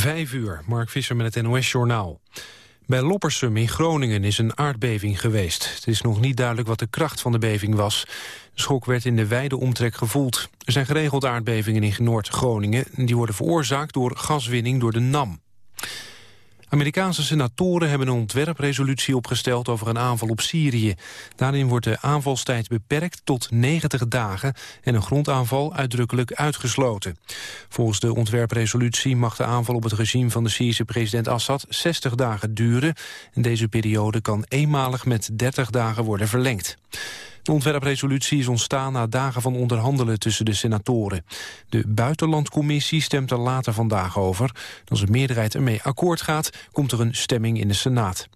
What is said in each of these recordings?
Vijf uur, Mark Visser met het NOS-journaal. Bij Loppersum in Groningen is een aardbeving geweest. Het is nog niet duidelijk wat de kracht van de beving was. De schok werd in de wijde omtrek gevoeld. Er zijn geregeld aardbevingen in Noord-Groningen. Die worden veroorzaakt door gaswinning door de NAM. Amerikaanse senatoren hebben een ontwerpresolutie opgesteld over een aanval op Syrië. Daarin wordt de aanvalstijd beperkt tot 90 dagen en een grondaanval uitdrukkelijk uitgesloten. Volgens de ontwerpresolutie mag de aanval op het regime van de Syrische president Assad 60 dagen duren. En deze periode kan eenmalig met 30 dagen worden verlengd. De ontwerpresolutie is ontstaan na dagen van onderhandelen tussen de senatoren. De buitenlandcommissie stemt er later vandaag over. Als de meerderheid ermee akkoord gaat, komt er een stemming in de Senaat.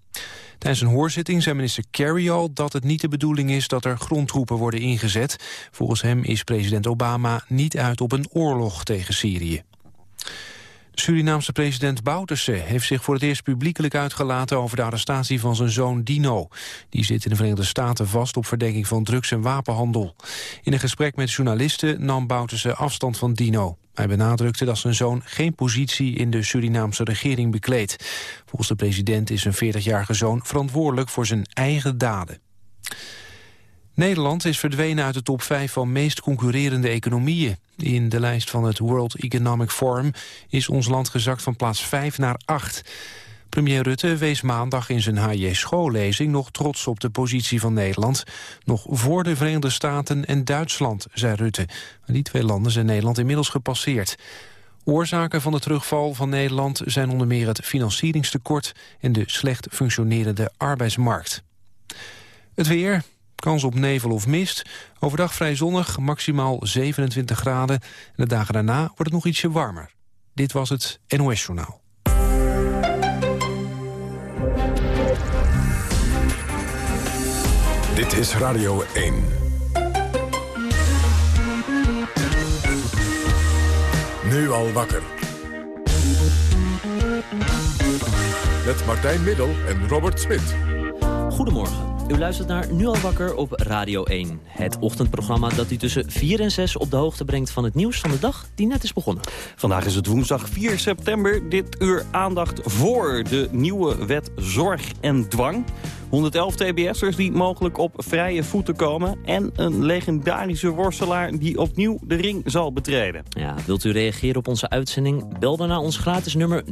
Tijdens een hoorzitting zei minister Kerry al dat het niet de bedoeling is dat er grondtroepen worden ingezet. Volgens hem is president Obama niet uit op een oorlog tegen Syrië. Surinaamse president Bouterse heeft zich voor het eerst publiekelijk uitgelaten over de arrestatie van zijn zoon Dino. Die zit in de Verenigde Staten vast op verdenking van drugs- en wapenhandel. In een gesprek met journalisten nam Bouterse afstand van Dino. Hij benadrukte dat zijn zoon geen positie in de Surinaamse regering bekleedt. Volgens de president is zijn 40-jarige zoon verantwoordelijk voor zijn eigen daden. Nederland is verdwenen uit de top 5 van meest concurrerende economieën. In de lijst van het World Economic Forum is ons land gezakt van plaats 5 naar 8. Premier Rutte wees maandag in zijn HJ-schoollezing nog trots op de positie van Nederland. Nog voor de Verenigde Staten en Duitsland, zei Rutte. Die twee landen zijn Nederland inmiddels gepasseerd. Oorzaken van de terugval van Nederland zijn onder meer het financieringstekort en de slecht functionerende arbeidsmarkt. Het weer, Kans op nevel of mist. Overdag vrij zonnig, maximaal 27 graden. En de dagen daarna wordt het nog ietsje warmer. Dit was het NOS Journaal. Dit is Radio 1. Nu al wakker. Met Martijn Middel en Robert Smit. Goedemorgen. U luistert naar Nu al wakker op Radio 1. Het ochtendprogramma dat u tussen 4 en 6 op de hoogte brengt van het nieuws van de dag die net is begonnen. Vandaag is het woensdag 4 september. Dit uur aandacht voor de nieuwe wet Zorg en Dwang. 111 TBS'ers die mogelijk op vrije voeten komen... en een legendarische worstelaar die opnieuw de ring zal betreden. Ja, wilt u reageren op onze uitzending? Bel dan naar ons gratis nummer 0800-1121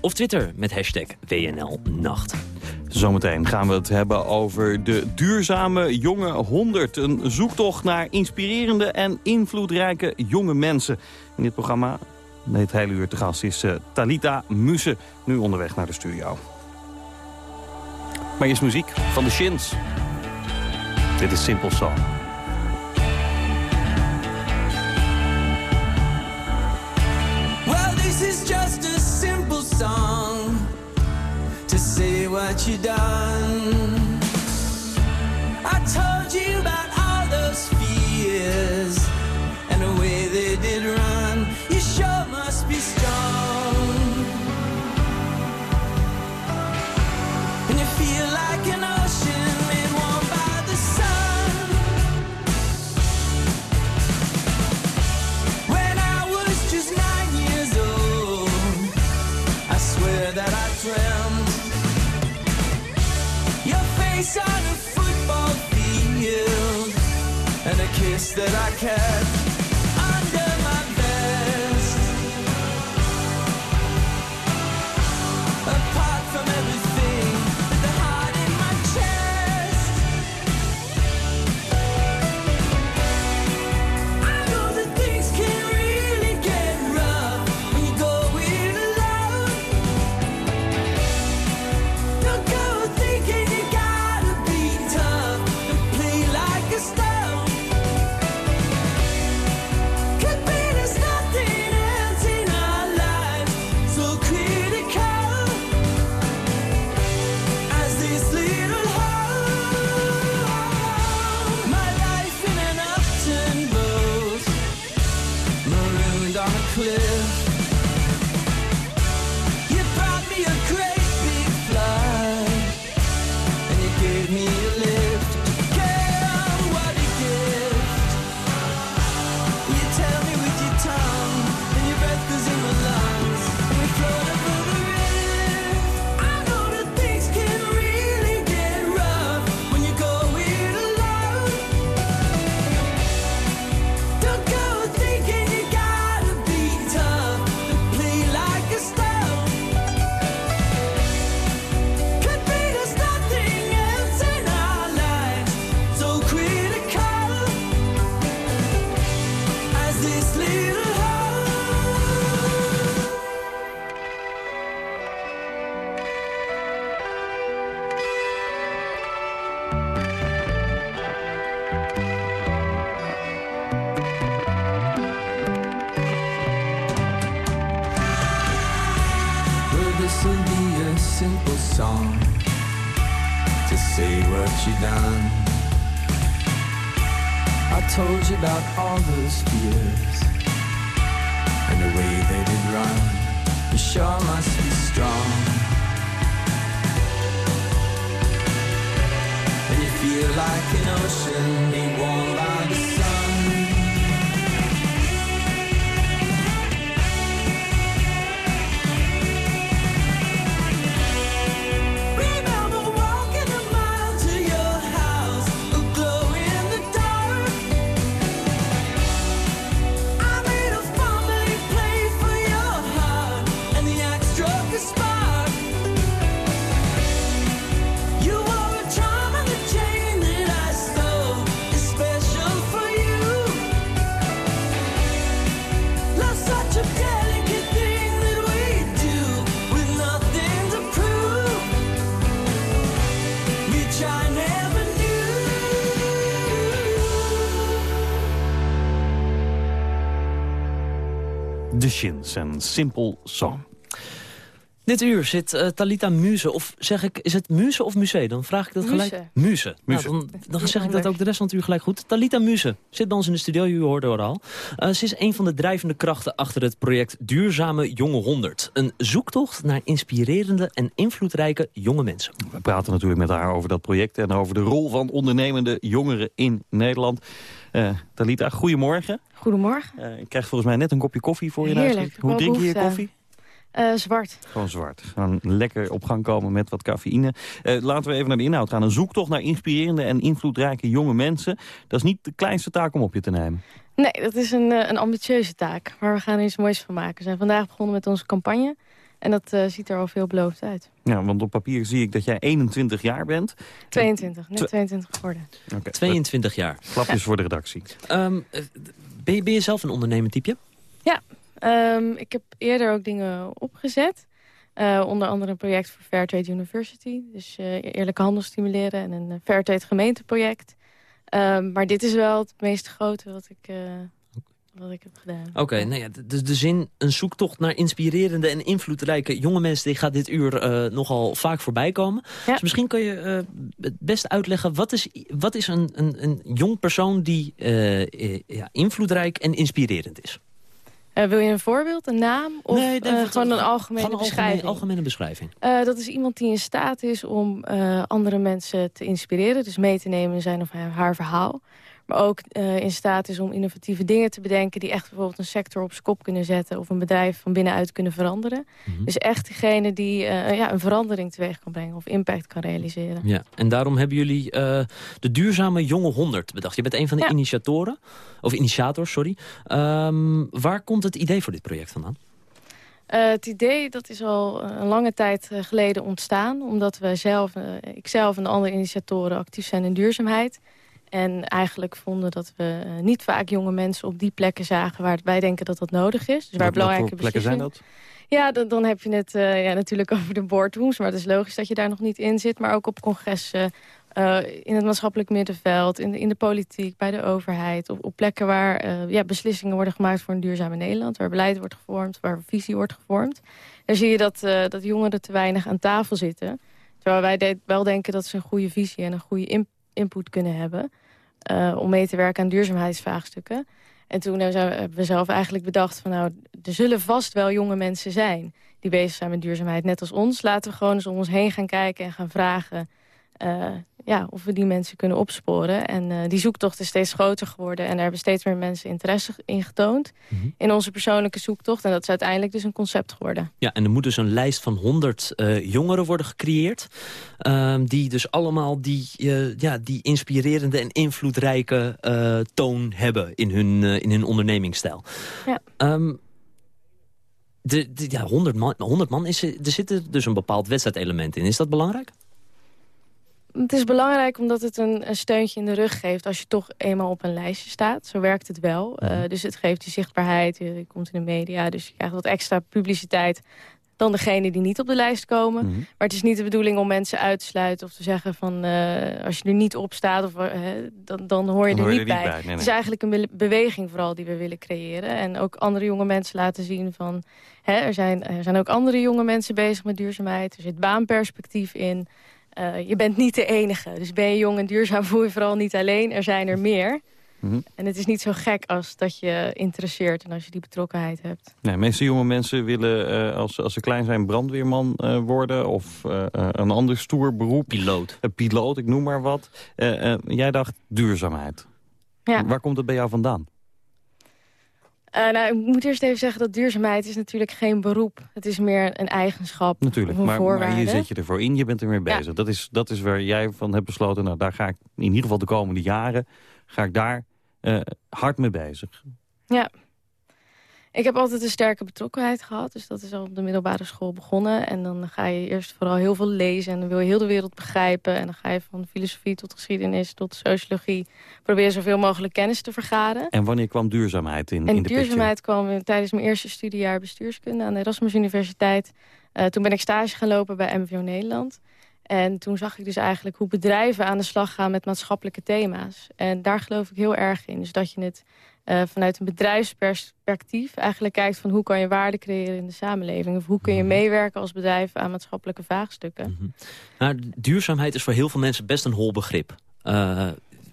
of Twitter met hashtag WNLNacht. Zometeen gaan we het hebben over de duurzame jonge 100. Een zoektocht naar inspirerende en invloedrijke jonge mensen. In dit programma, het hele uur te gast, is uh, Talita Muse. Nu onderweg naar de studio. Maar eerst muziek van de Shins. Dit is Simple Song. This is just a simple song to what you done. I told your on a football field and a kiss that I kept you done. I told you about all those fears and the way they did run. You sure must be strong. And you feel like an ocean being warmed en Simple Song. Dit uur zit eh, Talita Muze, of zeg ik, is het Muze of Muze? Dan vraag ik dat gelijk. Muze. Muze. Muze. Nou, dan, dan zeg ik dat ook de rest van het uur gelijk goed. Talita Muze zit bij ons in de studio, u hoorde haar al. Eh, ze is een van de drijvende krachten achter het project Duurzame Jonge 100. Een zoektocht naar inspirerende en invloedrijke jonge mensen. We praten natuurlijk met haar over dat project... en over de rol van ondernemende jongeren in Nederland. Eh Talita, goedemorgen. Goedemorgen. Eh ik krijg volgens mij net een kopje koffie voor je Heerlijk. Hoe drink je je koffie? Eh, zwart. Gewoon zwart. Gewoon lekker op gang komen met wat cafeïne. Laten we even naar de inhoud gaan. Een zoektocht naar inspirerende en invloedrijke jonge mensen. Dat is niet de kleinste taak om op je te nemen. Nee, dat is een, een ambitieuze taak. Maar we gaan er iets moois van maken. We zijn vandaag begonnen met onze campagne. En dat eh, ziet er al veelbelovend uit. Ja, want op papier zie ik dat jij 21 jaar bent. 22, net Tw- 22 geworden. Oké, 22 jaar. Klapjes voor de redactie. Ehm, eh, ben, je, ben je zelf een ondernemend type? Ehm, ik heb eerder ook dingen opgezet. Eh, onder andere een project voor Fairtrade University. Dus eh, eerlijke handel stimuleren en een Fairtrade gemeenteproject. Ehm, maar dit is wel het meest grote wat ik, eh, wat ik heb gedaan. Oké, nou ja, de, de zin een zoektocht naar inspirerende en invloedrijke jonge mensen... die gaat dit uur eh, nogal vaak voorbij komen. Ja. Dus misschien kun je eh, het best uitleggen... wat is, wat is een, een, een jong persoon die eh, ja, invloedrijk en inspirerend is? Wil je een voorbeeld, een naam? Of Nee, gewoon een algemene Gewoon een beschrijving? algemene, algemene beschrijving. Dat is iemand die in staat is om andere mensen te inspireren. Dus mee te nemen in zijn of haar verhaal. Maar ook eh, in staat is om innovatieve dingen te bedenken... die echt bijvoorbeeld een sector op zijn kop kunnen zetten... of een bedrijf van binnenuit kunnen veranderen. Mhm. Dus echt degene die eh, ja, een verandering teweeg kan brengen... of impact kan realiseren. Ja, en daarom hebben jullie eh, de duurzame jonge 100 bedacht. Je bent een van de Ja. initiatoren, of initiators, sorry. Ehm, waar komt het idee voor dit project vandaan? Het idee dat is al een lange tijd geleden ontstaan. Omdat we zelf, eh, ikzelf en de andere initiatoren actief zijn in duurzaamheid. En eigenlijk vonden dat we eh, niet vaak jonge mensen op die plekken zagen... waar wij denken dat dat nodig is. Dus waar Wat- belangrijke plekken zijn dat? Ja, dan, dan heb je het eh, ja, natuurlijk over de boardrooms. Maar het is logisch dat je daar nog niet in zit. Maar ook op congressen, eh, in het maatschappelijk middenveld... in de, in de politiek, bij de overheid. Op, op plekken waar ja, beslissingen worden gemaakt voor een duurzame Nederland. Waar beleid wordt gevormd, waar visie wordt gevormd. Daar zie je dat, dat jongeren te weinig aan tafel zitten. Terwijl wij de- wel denken dat ze een goede visie en een goede input kunnen hebben... eh, om mee te werken aan duurzaamheidsvraagstukken. En toen hebben we- zelf eigenlijk bedacht van nou, er zullen vast wel jonge mensen zijn die bezig zijn met duurzaamheid, net als ons. Laten we gewoon eens om ons heen gaan kijken en gaan vragen ja, of we die mensen kunnen opsporen. En eh, die zoektocht is steeds groter geworden en er hebben steeds meer mensen interesse in getoond Mhm. in onze persoonlijke zoektocht. En dat is uiteindelijk dus een concept geworden. Ja, en er moet dus een lijst van 100 eh, jongeren worden gecreëerd. ehm, die dus allemaal die, eh, ja, die inspirerende en invloedrijke eh, toon hebben in hun, eh, in hun ondernemingsstijl. Ja. Ehm, de, de, ja, 100 man, 100 man is, er zit er dus een bepaald wedstrijdelement in. Is dat belangrijk? Het is belangrijk omdat het een, een steuntje in de rug geeft... als je toch eenmaal op een lijstje staat. Zo werkt het wel. Eh, dus het geeft je zichtbaarheid, je, je komt in de media... dus je krijgt wat extra publiciteit dan degene die niet op de lijst komen. Mhm. Maar het is niet de bedoeling om mensen uit te sluiten... of te zeggen van eh, als je er niet op staat, of, eh, dan, dan hoor je Dan er hoor niet bij. niet bij, nee, Het is eigenlijk een be- beweging vooral die we willen creëren. En ook andere jonge mensen laten zien van... Hè, er, zijn, er zijn ook andere jonge mensen bezig met duurzaamheid. Er zit baanperspectief in. Eh, je bent niet de enige. Dus ben je jong en duurzaam, voel je vooral niet alleen. Er zijn er meer. Mhm. En het is niet zo gek als dat je interesseert en als je die betrokkenheid hebt. Nee, meeste jonge mensen willen, eh, als, als ze klein zijn, brandweerman eh, worden... of eh, eh, een ander stoer beroep. Piloot. Een piloot, ik noem maar wat. Eh, eh, jij dacht duurzaamheid. Ja. Waar komt het bij jou vandaan? Eh, nou, ik moet eerst even zeggen dat duurzaamheid is natuurlijk geen beroep. Het is meer een eigenschap Natuurlijk, een maar, maar hier zit je ervoor in, je bent er mee Ja. bezig. Dat, is, dat is waar jij van hebt besloten, nou daar ga ik in ieder geval de komende jaren... ga ik daar eh, hard mee bezig. Ik heb altijd een sterke betrokkenheid gehad. Dus dat is al op de middelbare school begonnen. En dan ga je eerst vooral heel veel lezen. En dan wil je heel de wereld begrijpen. En dan ga je van filosofie tot geschiedenis tot sociologie... proberen zoveel mogelijk kennis te vergaren. En wanneer kwam duurzaamheid in, En in de duurzaamheid kwam tijdens mijn eerste studiejaar bestuurskunde... aan de Erasmus Universiteit. Eh, toen ben ik stage gaan lopen bij MVO Nederland. En toen zag ik dus eigenlijk hoe bedrijven aan de slag gaan met maatschappelijke thema's. En daar geloof ik heel erg in. Dus dat je het eh, vanuit een bedrijfsperspectief eigenlijk kijkt van hoe kan je waarde creëren in de samenleving. Of hoe kun je Mhm. meewerken als bedrijf aan maatschappelijke vraagstukken. Mhm. Nou, duurzaamheid is voor heel veel mensen best een hol begrip. Eh,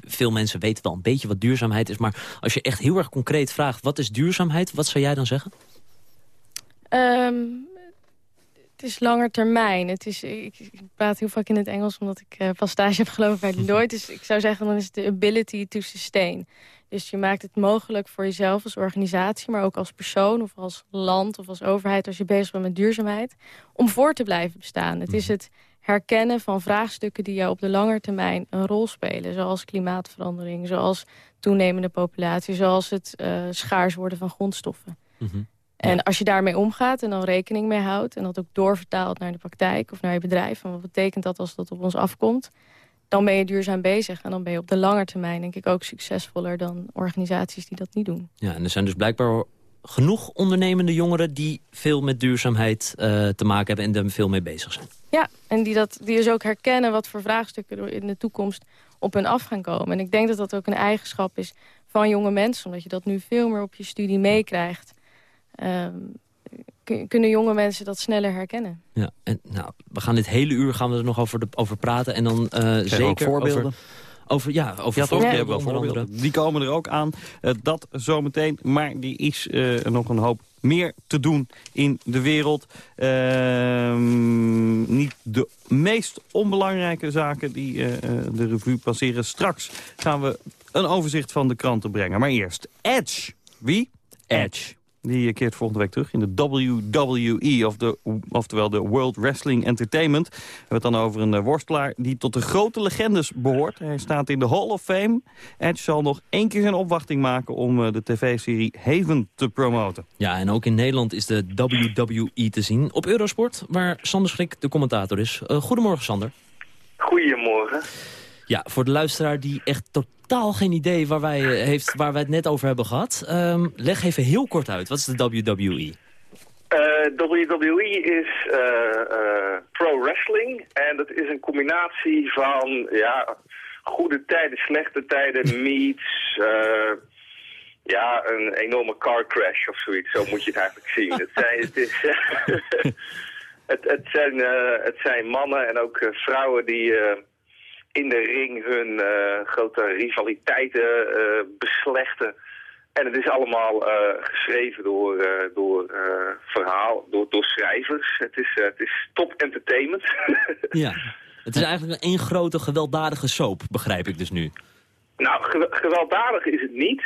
veel mensen weten wel een beetje wat duurzaamheid is. Maar als je echt heel erg concreet vraagt... wat is duurzaamheid, wat zou jij dan zeggen? Ehm, het is langer termijn. Het is, ik, ik praat heel vaak in het Engels omdat ik pas stage heb gelopen bij Deloitte. Dus ik zou zeggen dan is het de ability to sustain. Dus je maakt het mogelijk voor jezelf als organisatie... maar ook als persoon of als land of als overheid... als je bezig bent met duurzaamheid... om voor te blijven bestaan. Het is het herkennen van vraagstukken die jou op de lange termijn een rol spelen. Zoals klimaatverandering, zoals toenemende populatie... zoals het eh, schaars worden van grondstoffen. Mhm. En als je daarmee omgaat en dan rekening mee houdt... en dat ook doorvertaalt naar de praktijk of naar je bedrijf... en wat betekent dat als dat op ons afkomt... dan ben je duurzaam bezig. En dan ben je op de lange termijn denk ik ook succesvoller... dan organisaties die dat niet doen. Ja, en er zijn dus blijkbaar genoeg ondernemende jongeren... die veel met duurzaamheid eh, te maken hebben en er veel mee bezig zijn. Ja, en die, dat, die dus ook herkennen wat voor vraagstukken er in de toekomst op hun af gaan komen. En ik denk dat dat ook een eigenschap is van jonge mensen... omdat je dat nu veel meer op je studie meekrijgt... Ehm, kun- kunnen jonge mensen dat sneller herkennen. Ja, en nou, we gaan dit hele uur gaan we er nog over, de, over praten. En dan eh, Zijn er zeker ook voorbeelden? Over, over, ja, over Ja, toch? Voorbeelden hebben we onder voorbeelden. andere. Die komen er ook aan. Eh, dat zometeen. Maar die is eh, nog een hoop meer te doen in de wereld. Ehm, niet de meest onbelangrijke zaken die de revue passeren. Straks gaan we een overzicht van de kranten brengen. Maar eerst Edge. Wie? Edge. Die keert volgende week terug in de WWE, of de, oftewel de World Wrestling Entertainment. We hebben het dan over een eh, worstelaar die tot de grote legendes behoort. Hij staat in de Hall of Fame. Edge zal nog één keer zijn opwachting maken om eh, de tv-serie Haven te promoten. Ja, en ook in Nederland is de WWE te zien op Eurosport... waar Sander Schrik de commentator is. Eh, goedemorgen, Sander. Goedemorgen. Ja, voor de luisteraar die echt totaal geen idee waar wij, eh, heeft, waar wij het net over hebben gehad... ehm, leg even heel kort uit. Wat is de WWE? Eh, WWE is eh, pro wrestling en dat is een combinatie van ja, goede tijden, slechte tijden, meets, ja, een enorme car crash of zoiets. Zo moet je het eigenlijk zien. het, zijn, het, is, het, het, zijn, het zijn mannen en ook vrouwen die in de ring hun eh, grote rivaliteiten eh, beslechten. En het is allemaal eh, geschreven door, door, verhaal, door, door schrijvers. Het is, het is top entertainment. Ja. Het is eigenlijk een één grote gewelddadige soap, begrijp ik dus nu. nou, ge- gewelddadig is het niet.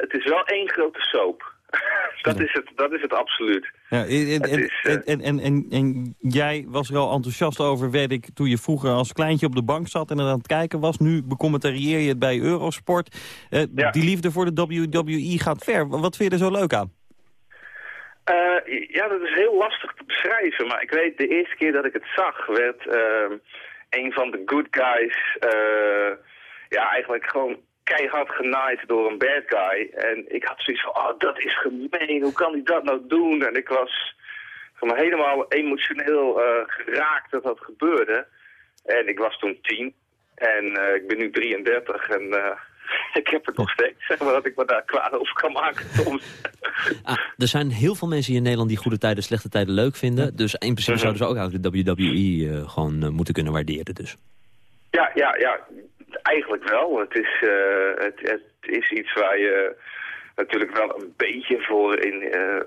Het is wel één grote soap. dat, is het, dat is het absoluut. Ja, en, en, Het is, eh, en, en, en, en, en jij was er al enthousiast over, weet ik, toen je vroeger als kleintje op de bank zat en er aan het kijken was. Nu becommentarieer je het bij Eurosport. Eh, Ja. Die liefde voor de WWE gaat ver. Wat vind je er zo leuk aan? Eh, ja, dat is heel lastig te beschrijven. Maar ik weet, de eerste keer dat ik het zag, werd eh, een van de good guys... ja, eigenlijk gewoon keihard genaaid door een bad guy. En ik had zoiets van, oh, dat is gemeen. Hoe kan hij dat nou doen? En ik was maar, helemaal emotioneel eh, geraakt dat dat gebeurde. En ik was toen tien. En eh, ik ben nu 33 en eh, ik heb het nog steeds, zeg maar, dat ik me daar kwaad over kan maken soms. Ah, er zijn heel veel mensen hier in Nederland die goede tijden, slechte tijden leuk vinden. Dus in principe Mhm. zouden ze ook eigenlijk de WWE gewoon moeten kunnen waarderen. Dus. Ja, ja, ja, eigenlijk wel. Het is, eh, het, het is iets waar je natuurlijk wel een beetje voor in... eh,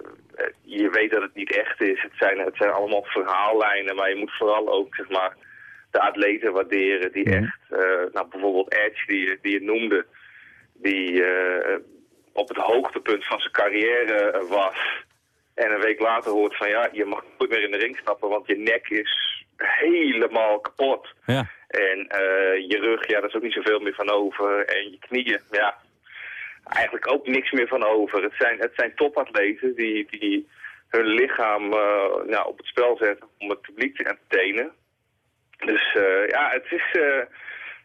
je weet dat het niet echt is. Het zijn, het zijn allemaal verhaallijnen, maar je moet vooral ook, zeg maar, de atleten waarderen die echt... eh, nou, bijvoorbeeld Edge, die, je- die je noemde, die op het hoogtepunt van zijn carrière was... En een week later hoort van ja, je mag nooit meer in de ring stappen, want je nek is helemaal kapot. Ja. En eh, je rug, ja, daar is ook niet zoveel meer van over. En je knieën, ja, eigenlijk ook niks meer van over. Het zijn, het zijn topatleten die, die hun lichaam eh, nou, op het spel zetten om het publiek te entertainen. Dus eh, ja, het is,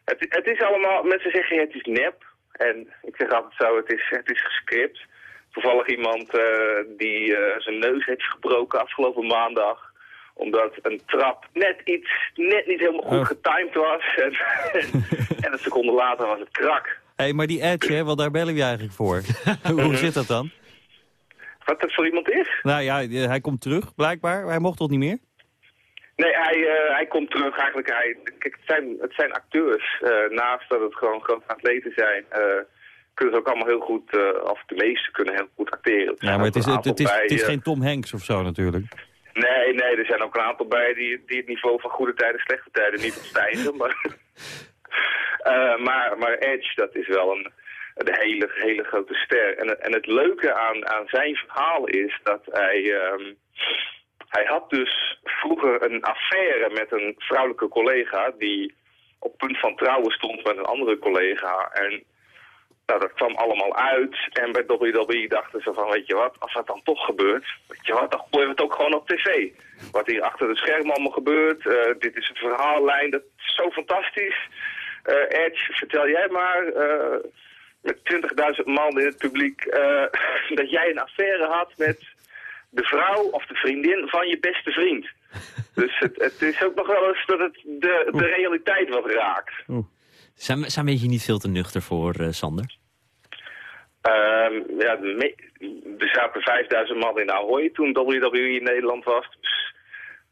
het, het is allemaal, mensen zeggen het is nep. En ik zeg altijd zo, het is, het is gescript. Toevallig iemand die zijn neus heeft gebroken afgelopen maandag omdat een trap net iets, net niet helemaal goed Oh. getimed was. En, en een seconde later was het krak. Hé, hey, maar die Edge, hè, want daar bellen we je eigenlijk voor. Hoe zit dat dan? Wat dat voor iemand is? Nou ja, eh, hij komt terug, blijkbaar. Hij mocht toch niet meer? Nee, hij, eh, hij komt terug eigenlijk. Hij, kijk, het, zijn, het zijn acteurs. Eh, naast dat het gewoon grote atleten zijn, kunnen ze ook allemaal heel goed, of de meeste kunnen heel goed acteren. Er Ja, maar het is, het, het is, het is geen Tom Hanks of zo natuurlijk. Nee, nee, er zijn ook een aantal bij die, die het niveau van goede tijden, slechte tijden niet opstijgen. maar, Eh, maar, maar Edge, dat is wel een, een hele, hele grote ster. En, en het leuke aan, aan zijn verhaal is dat hij... ehm, hij had dus vroeger een affaire met een vrouwelijke collega... die op punt van trouwen stond met een andere collega. En nou, dat kwam allemaal uit. En bij WWE dachten ze van, weet je wat, als dat dan toch gebeurt... weet je wat, dan gooien we het ook gewoon op tv. Wat hier achter de schermen allemaal gebeurt. eh, dit is een verhaallijn, dat is zo fantastisch. Eh, Edge, vertel jij maar... eh, met 20.000 man in het publiek... dat jij een affaire had met de vrouw of de vriendin van je beste vriend. Dus het, het is ook nog wel eens dat het de, de realiteit wat raakt. Zijn, zijn we hier niet veel te nuchter voor, eh, Sander? Ehm, ja, er zaten 5000 man in Ahoy toen WWE in Nederland was. Dus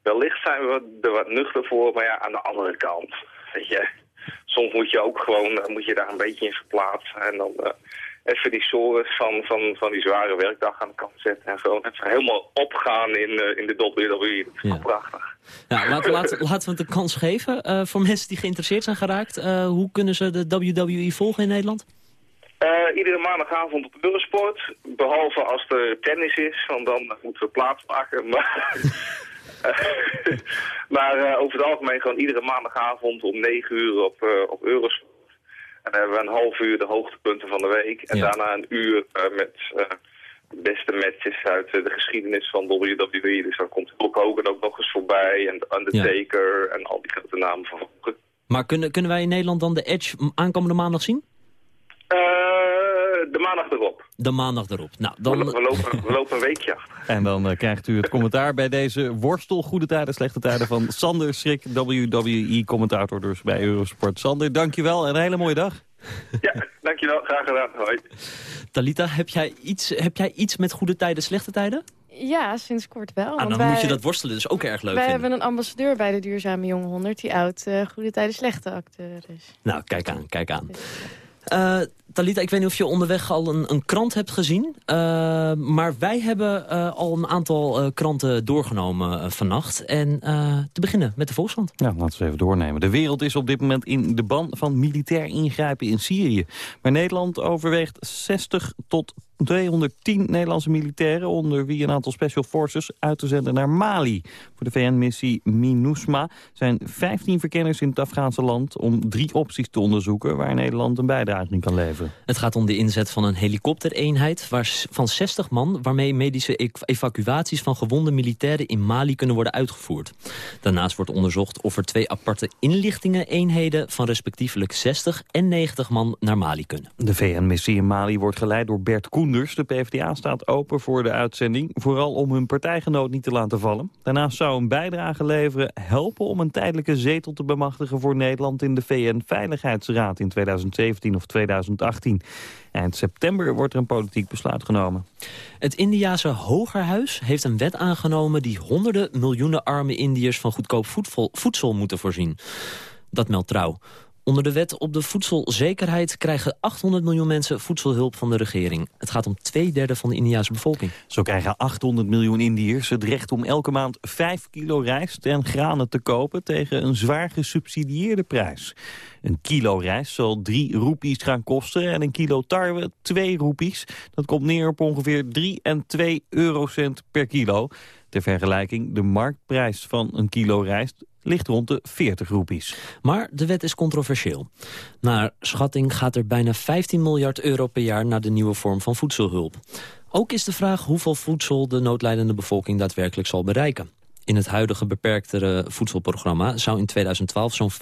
wellicht zijn we er wat nuchter voor. Maar ja, aan de andere kant, weet je, soms moet je ook gewoon eh, moet je daar een beetje in verplaatsen. En dan eh, even die sores van, van, van die zware werkdag aan de kant zetten. En gewoon even helemaal opgaan in, in de WWE. Dat is Ja. prachtig. Ja, laten, laten, laten we het een kans geven. Eh, voor mensen die geïnteresseerd zijn geraakt, eh, hoe kunnen ze de WWE volgen in Nederland? Eh, iedere maandagavond op Eurosport. Behalve als er tennis is, want dan moeten we plaats maken. Maar, maar over het algemeen gewoon iedere maandagavond om 9 uur op, op Eurosport. En dan hebben we een half uur de hoogtepunten van de week. En Ja. daarna een uur met de beste matches uit eh, de geschiedenis van WWE. Dus dan komt Hulk Hogan ook nog eens voorbij. En The Undertaker en al die grote namen van vroeger. Maar kunnen, kunnen wij in Nederland dan de Edge aankomende maandag zien? Eh, de maandag erop. De maandag erop. Nou, We, dan, we lopen, we lopen een weekje achter. En dan eh, krijgt u het commentaar bij deze worstel goede tijden, slechte tijden van Sander Schrik, WWE-commentator dus bij Eurosport. Sander, dankjewel en een hele mooie dag. Ja, dankjewel. Graag gedaan. Hoi. Talita, heb jij, iets, heb jij iets met goede tijden, slechte tijden? Ja, sinds kort wel. Ah, want dan wij, moet je dat worstelen dus ook erg leuk Wij vinden. hebben een ambassadeur bij de Duurzame Jonge 100... die oud eh, Goede Tijden Slechte acteur is. Nou, kijk aan, kijk aan. Eh Talita, ik weet niet of je onderweg al een, een krant hebt gezien. eh, maar wij hebben eh, al een aantal eh, kranten doorgenomen vannacht. En te beginnen met de Volkskrant. Ja, laten we even doornemen. De wereld is op dit moment in de ban van militair ingrijpen in Syrië. Maar Nederland overweegt 60 tot 210 Nederlandse militairen... onder wie een aantal special forces uit te zenden naar Mali. Voor de VN-missie MINUSMA zijn 15 verkenners in het Afghaanse land... om drie opties te onderzoeken waar Nederland een bijdrage in kan leveren. Het gaat om de inzet van een helikoptereenheid waar, van 60 man... waarmee medische ev- evacuaties van gewonde militairen in Mali kunnen worden uitgevoerd. Daarnaast wordt onderzocht of er twee aparte inlichtingeneenheden... van respectievelijk 60 en 90 man naar Mali kunnen. De VN-missie in Mali wordt geleid door Bert Koenders. De PvdA staat open voor de uitzending, vooral om hun partijgenoot niet te laten vallen. Daarnaast zou een bijdrage leveren helpen om een tijdelijke zetel te bemachtigen voor Nederland in de VN-veiligheidsraad in 2017 of 2018. Eind september wordt er een politiek besluit genomen. Het Indiase Hogerhuis heeft een wet aangenomen... die honderden miljoenen arme Indiërs van goedkoop voedsel moeten voorzien. Dat meldt Trouw. Onder de wet op de voedselzekerheid krijgen 800 miljoen mensen voedselhulp van de regering. Het gaat om twee derde van de Indiase bevolking. Zo krijgen 800 miljoen Indiërs het recht om elke maand 5 kilo rijst en granen te kopen tegen een zwaar gesubsidieerde prijs. Een kilo rijst zal 3 roepies gaan kosten en een kilo tarwe 2 roepies. Dat komt neer op ongeveer 3 en 2 eurocent per kilo. Ter vergelijking, de marktprijs van een kilo rijst ligt rond de 40 roepies. Maar de wet is controversieel. Naar schatting gaat er bijna 15 miljard euro per jaar... naar de nieuwe vorm van voedselhulp. Ook is de vraag hoeveel voedsel de noodlijdende bevolking daadwerkelijk zal bereiken. In het huidige beperktere voedselprogramma zou in 2012 zo'n 35%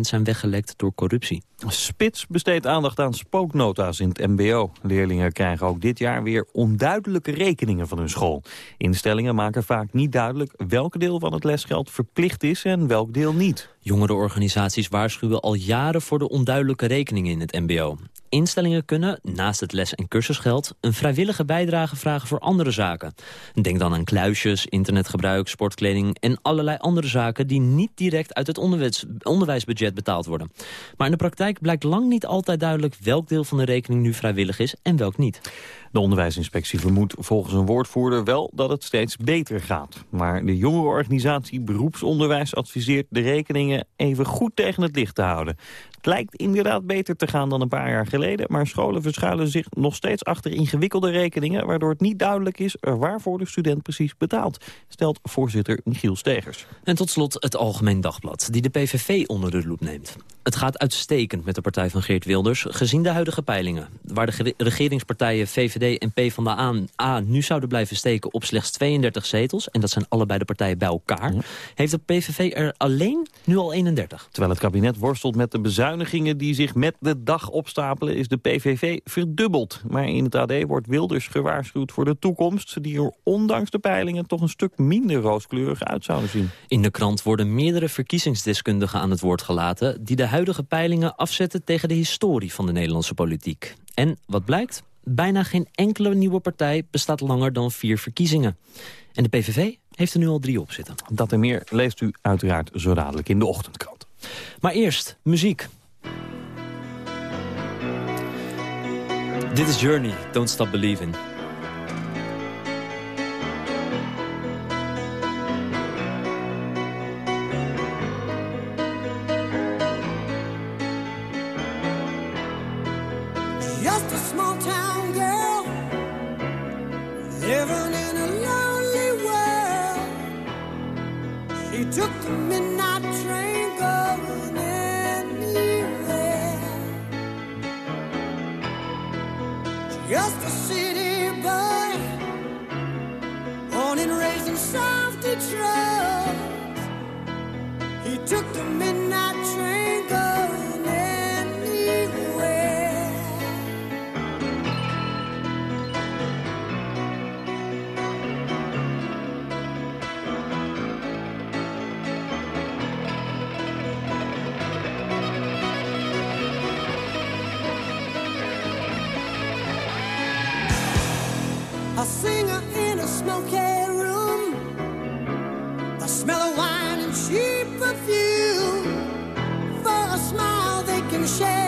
zijn weggelekt door corruptie. Spits besteedt aandacht aan spooknota's in het mbo. Leerlingen krijgen ook dit jaar weer onduidelijke rekeningen van hun school. Instellingen maken vaak niet duidelijk welk deel van het lesgeld verplicht is en welk deel niet. Jongerenorganisaties waarschuwen al jaren voor de onduidelijke rekeningen in het mbo. Instellingen kunnen, naast het les- en cursusgeld... een vrijwillige bijdrage vragen voor andere zaken. Denk dan aan kluisjes, internetgebruik, sportkleding... en allerlei andere zaken die niet direct uit het onderwijs, onderwijsbudget betaald worden. Maar in de praktijk blijkt lang niet altijd duidelijk... welk deel van de rekening nu vrijwillig is en welk niet. De onderwijsinspectie vermoedt volgens een woordvoerder wel dat het steeds beter gaat. Maar de jongerenorganisatie Beroepsonderwijs adviseert de rekeningen even goed tegen het licht te houden. Het lijkt inderdaad beter te gaan dan een paar jaar geleden... maar scholen verschuilen zich nog steeds achter ingewikkelde rekeningen... waardoor het niet duidelijk is waarvoor de student precies betaalt... stelt voorzitter Michiel Stegers. En tot slot het Algemeen Dagblad, die de PVV onder de loep neemt. Het gaat uitstekend met de partij van Geert Wilders, gezien de huidige peilingen. Waar de ge- regeringspartijen VVD en PvdA A nu zouden blijven steken op slechts 32 zetels... en dat zijn allebei de partijen bij elkaar... heeft de PVV er alleen nu al 31. Terwijl het kabinet worstelt met de bezuinigingen die zich met de dag opstapelen... is de PVV verdubbeld. Maar in het AD wordt Wilders gewaarschuwd voor de toekomst... die er ondanks de peilingen toch een stuk minder rooskleurig uit zouden zien. In de krant worden meerdere verkiezingsdeskundigen aan het woord gelaten... die de huidige peilingen afzetten tegen de historie van de Nederlandse politiek. En wat blijkt? Bijna geen enkele nieuwe partij bestaat langer dan vier verkiezingen. En de PVV heeft er nu al drie op zitten. Dat en meer leest u uiteraard zo dadelijk in de ochtendkrant. Maar eerst muziek. Dit is Journey, Don't Stop Believing. A singer in a smoky share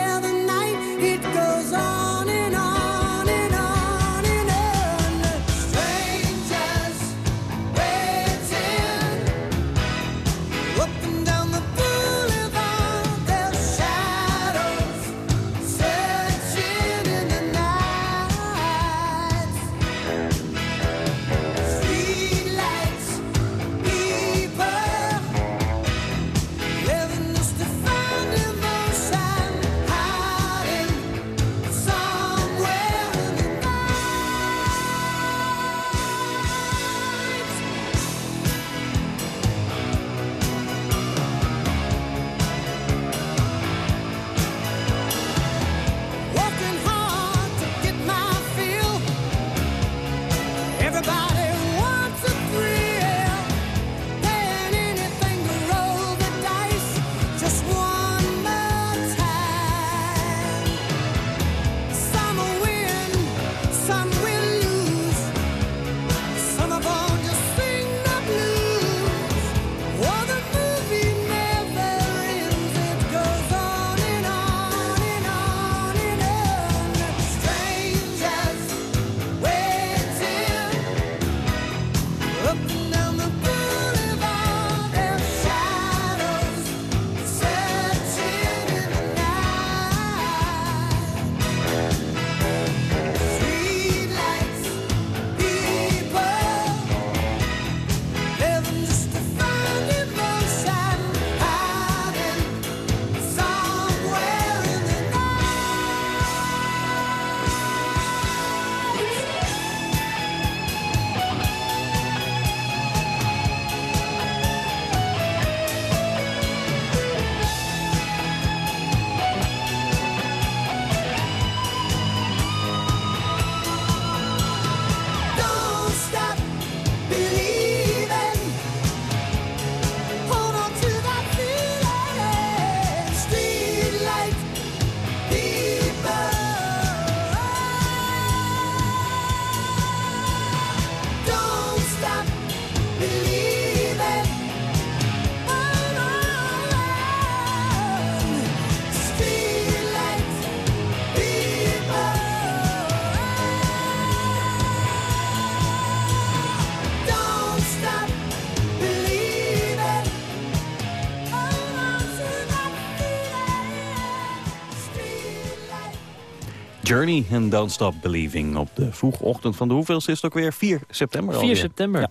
Journey en Don't Stop Believing op de vroege ochtend van de hoeveelste is het ook weer? 4 september 4 alweer. september. Ja.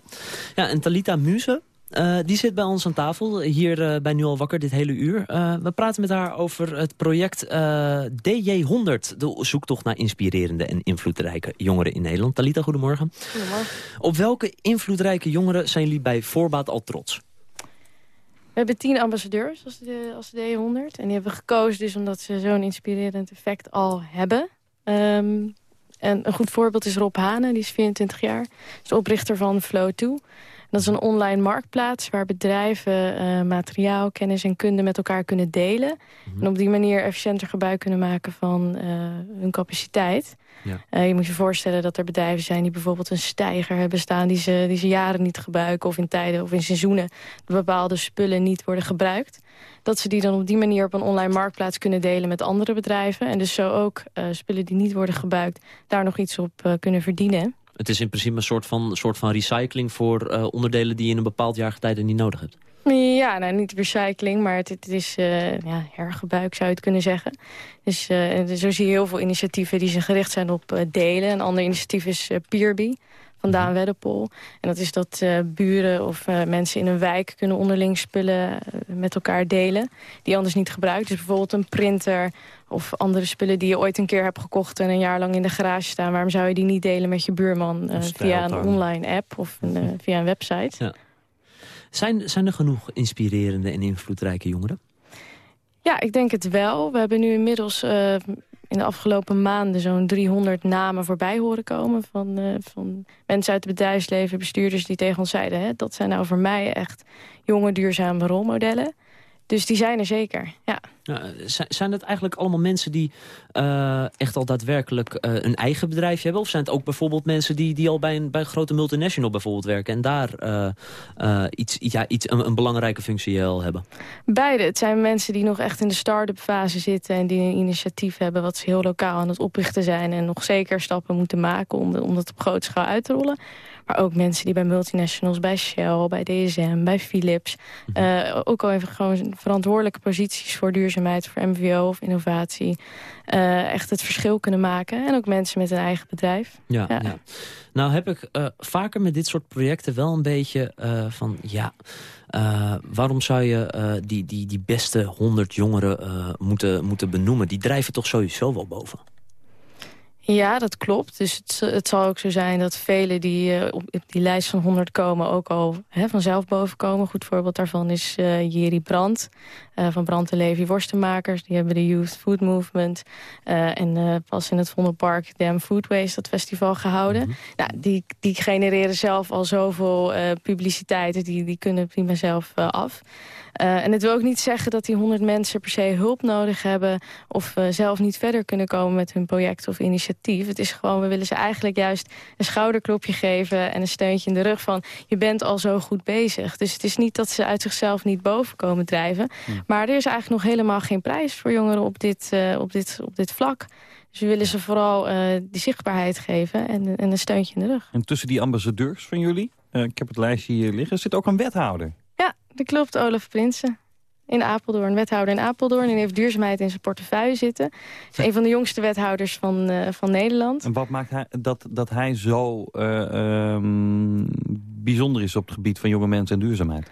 Ja. en Talita Muze, eh, die zit bij ons aan tafel, hier eh, bij Nu al wakker dit hele uur. Eh, we praten met haar over het project eh, DJ100, de zoektocht naar inspirerende en invloedrijke jongeren in Nederland. Talita, goedemorgen. Goedemorgen. Op welke invloedrijke jongeren zijn jullie bij voorbaat al trots? We hebben tien ambassadeurs als de, als de D100. En die hebben we gekozen dus omdat ze zo'n inspirerend effect al hebben. Ehm, en een goed voorbeeld is Rob Hane, die is 24 jaar. is de oprichter van Flow2. Dat is een online marktplaats waar bedrijven eh, materiaal, kennis en kunde met elkaar kunnen delen. En op die manier efficiënter gebruik kunnen maken van eh, hun capaciteit. Ja. Eh, je moet je voorstellen dat er bedrijven zijn die bijvoorbeeld een stijger hebben staan... die ze, die ze jaren niet gebruiken of in tijden of in seizoenen... bepaalde spullen niet worden gebruikt. Dat ze die dan op die manier op een online marktplaats kunnen delen met andere bedrijven. En dus zo ook spullen die niet worden gebruikt daar nog iets op kunnen verdienen. Het is in principe een soort van, soort van recycling voor eh, onderdelen die je in een bepaald jaargetijde niet nodig hebt. Ja, nou, niet recycling, maar het, is eh, ja, hergebruik zou je het kunnen zeggen. Dus eh, zo zie je heel veel initiatieven die zich gericht zijn op delen. Een ander initiatief is uh, Peerby van Daan Weddepol. En dat is dat eh, buren of eh, mensen in een wijk kunnen onderling spullen eh, met elkaar delen. Die anders niet gebruikt. Dus bijvoorbeeld een printer of andere spullen die je ooit een keer hebt gekocht... en een jaar lang in de garage staan. Waarom zou je die niet delen met je buurman via een online app of een, eh, via een website? Ja. Zijn, zijn er genoeg inspirerende en invloedrijke jongeren? Ja, ik denk het wel. We hebben nu inmiddels in de afgelopen maanden zo'n 300 namen voorbij horen komen. Van, eh, van mensen uit het bedrijfsleven, bestuurders die tegen ons zeiden... Hè, dat zijn nou voor mij echt jonge, duurzame rolmodellen. Dus die zijn er zeker, ja. Zijn, het eigenlijk allemaal mensen die eh, echt al daadwerkelijk eh, een eigen bedrijf hebben? Of zijn het ook bijvoorbeeld mensen die, die al bij een, bij een grote multinational bijvoorbeeld werken... en daar eh, iets, ja, iets, een, een belangrijke functie al hebben? Beide. Het zijn mensen die nog echt in de start-up fase zitten... en die een initiatief hebben wat ze heel lokaal aan het oprichten zijn... en nog zeker stappen moeten maken om, om dat op grote schaal uit te rollen. Maar ook mensen die bij multinationals, bij Shell, bij DSM, bij Philips... eh, ook al even gewoon verantwoordelijke posities voor duurzaamheid... voor MVO of innovatie, eh, echt het verschil kunnen maken. En ook mensen met een eigen bedrijf. Ja, Ja. ja. Nou heb ik eh, vaker met dit soort projecten wel een beetje van... ja, waarom zou je die, die, die beste honderd jongeren moeten, moeten benoemen? Die drijven toch sowieso wel boven? Ja, dat klopt. Dus het, het zal ook zo zijn dat velen die eh, op die lijst van 100 komen... ook al hè, vanzelf bovenkomen. Een goed voorbeeld daarvan is eh Jeri Brandt eh, van Brand en Levi Worstenmakers. Die hebben de Youth Food Movement. en pas in het Vondelpark Damn Food Waste, dat festival gehouden. nou, die, die genereren zelf al zoveel eh, publiciteit. Die, die kunnen prima zelf af. Eh, en het wil ook niet zeggen dat die 100 mensen per se hulp nodig hebben... of eh, zelf niet verder kunnen komen met hun project of initiatief. Het is gewoon, we willen ze eigenlijk juist een schouderklopje geven... en een steuntje in de rug van, je bent al zo goed bezig. Dus het is niet dat ze uit zichzelf niet boven komen drijven. Maar er is eigenlijk nog helemaal geen prijs voor jongeren op dit, eh, op dit, op dit vlak. Dus we willen ze vooral die zichtbaarheid geven en, en een steuntje in de rug. En tussen die ambassadeurs van jullie, ik heb het lijstje hier liggen, zit ook een wethouder. Dat klopt. Olaf Prinsen. In Apeldoorn, wethouder in Apeldoorn. En die heeft duurzaamheid in zijn portefeuille zitten. Is een van de jongste wethouders van, eh, van Nederland. En wat maakt hij, dat, dat hij zo eh, ehm, bijzonder is op het gebied van jonge mensen en duurzaamheid?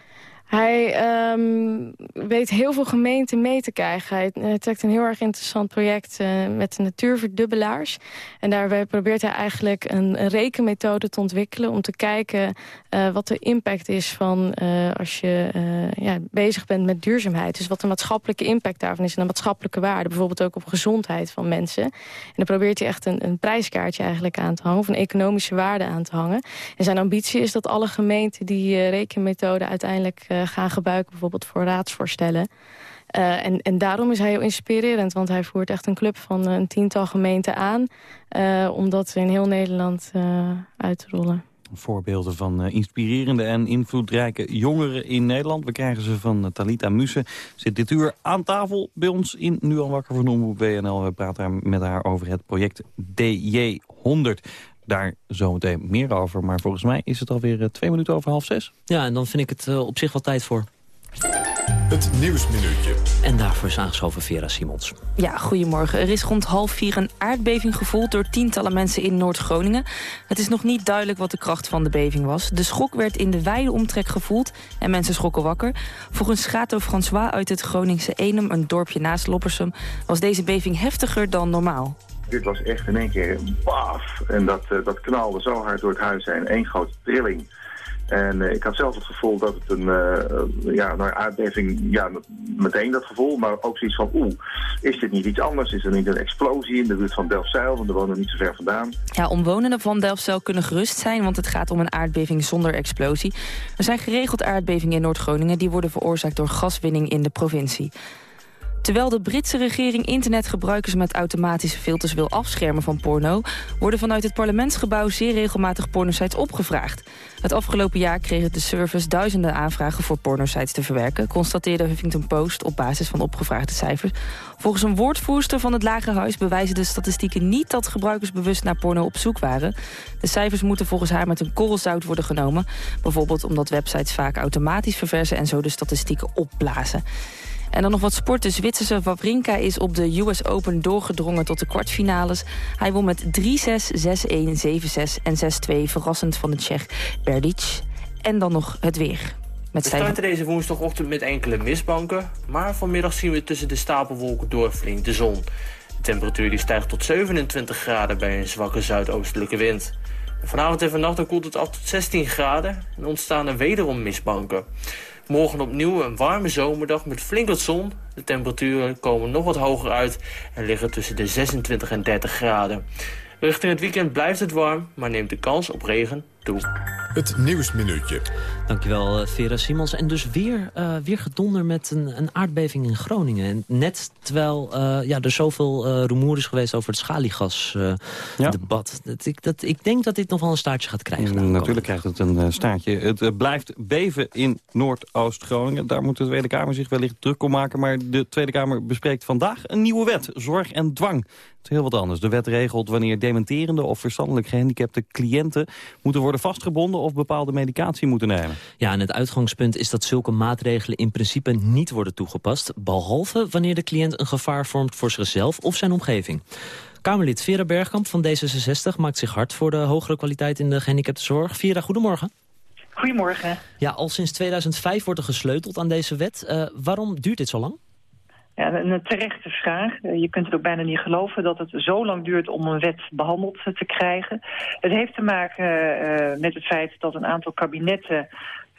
Hij ehm, weet heel veel gemeenten mee te krijgen. Hij eh, trekt een heel erg interessant project eh, met de natuurverdubbelaars. En daarbij probeert hij eigenlijk een, een rekenmethode te ontwikkelen... om te kijken eh, wat de impact is van als je ja, bezig bent met duurzaamheid. Dus wat de maatschappelijke impact daarvan is en de maatschappelijke waarde. Bijvoorbeeld ook op gezondheid van mensen. En dan probeert hij echt een, een prijskaartje eigenlijk aan te hangen... of een economische waarde aan te hangen. En zijn ambitie is dat alle gemeenten die rekenmethode uiteindelijk gaan gebruiken... bijvoorbeeld voor raadsvoorstellen. Eh, en, en daarom is hij heel inspirerend, want hij voert echt een club van een tiental gemeenten aan... eh, om dat in heel Nederland eh, uit te rollen. Voorbeelden van eh, inspirerende en invloedrijke jongeren in Nederland. We krijgen ze van eh, Talita Mussen. Zit dit uur aan tafel bij ons in Nu wakker van Omroep WNL. We praten met haar over het project DJ100. Daar zometeen meer over. Maar volgens mij is het alweer eh, twee minuten over half zes. Ja, en dan vind ik het eh, op zich wel tijd voor. Het Nieuwsminuutje. En daarvoor is aangeschoven Vera Simons. Ja, goedemorgen. Er is rond half vier een aardbeving gevoeld door tientallen mensen in Noord-Groningen. Het is nog niet duidelijk wat de kracht van de beving was. De schok werd in de wijde omtrek gevoeld en mensen schrokken wakker. Volgens Schato François uit het Groningse Enem, een dorpje naast Loppersum... was deze beving heftiger dan normaal. Dit was echt in één keer baf. En dat, eh, dat knalde zo hard door het huis heen. één grote trilling. En eh, ik had zelf het gevoel dat het een uh, ja, nou, aardbeving, ja, meteen dat gevoel, maar ook zoiets van, oeh, is dit niet iets anders? Is er niet een explosie in de buurt van Delfzijl? Want we wonen niet zo ver vandaan. Ja, omwonenden van Delfzijl kunnen gerust zijn, want het gaat om een aardbeving zonder explosie. Er zijn geregeld aardbevingen in Noord-Groningen, die worden veroorzaakt door gaswinning in de provincie. Terwijl de Britse regering internetgebruikers met automatische filters wil afschermen van porno, worden vanuit het parlementsgebouw zeer regelmatig pornosites opgevraagd. Het afgelopen jaar kreeg de service duizenden aanvragen voor pornosites te verwerken, constateerde Huffington Post op basis van opgevraagde cijfers. Volgens een woordvoerster van het Lagerhuis bewijzen de statistieken niet dat gebruikers bewust naar porno op zoek waren. De cijfers moeten volgens haar met een korrel zout worden genomen, bijvoorbeeld omdat websites vaak automatisch verversen en zo de statistieken opblazen. En dan nog wat sport. De Zwitserse Wawrinka is op de US Open doorgedrongen tot de kwartfinales. Hij won met 3-6, 6-1, 7-6 en 6-2 verrassend van de Tsjech Berdic. En dan nog het weer. Met We starten deze woensdagochtend met enkele mistbanken... maar vanmiddag zien we tussen de stapelwolken door flink de zon. De temperatuur die stijgt tot 27 graden bij een zwakke zuidoostelijke wind. Vanavond en vannacht koelt het af tot 16 graden en ontstaan er wederom mistbanken. Morgen opnieuw een warme zomerdag met flink wat zon. De temperaturen komen nog wat hoger uit en liggen tussen de 26 en 30 graden. Richting het weekend blijft het warm, maar neemt de kans op regen toe. Het Nieuwsminuutje. Dankjewel eh, Vera Simons. En dus weer, uh, weer gedonder met een, een, aardbeving in Groningen. En net terwijl uh, ja, er zoveel uh, rumoer is geweest over het schaliegasdebat. Ja. Dat, ik, dat, ik denk dat dit nog wel een staartje gaat krijgen. Mm, natuurlijk krijgt het een staartje. Het blijft beven in Noordoost-Groningen. Daar moet de Tweede Kamer zich wellicht druk om maken. Maar de Tweede Kamer bespreekt vandaag een nieuwe wet. Zorg en dwang. Het is heel wat anders. De wet regelt wanneer dementerende of verstandelijk gehandicapte cliënten moeten worden vastgebonden of bepaalde medicatie moeten nemen. Ja, en het uitgangspunt is dat zulke maatregelen in principe niet worden toegepast, behalve wanneer de cliënt een gevaar vormt voor zichzelf of zijn omgeving. Kamerlid Vera Bergkamp van D66 maakt zich hard voor de hogere kwaliteit in de gehandicaptenzorg. Vera, goedemorgen. Goedemorgen. Ja, al sinds 2005 wordt er gesleuteld aan deze wet. Uh, waarom duurt dit zo lang? Ja, een terechte vraag. Je kunt het ook bijna niet geloven dat het zo lang duurt om een wet behandeld te krijgen. Het heeft te maken uh, met het feit dat een aantal kabinetten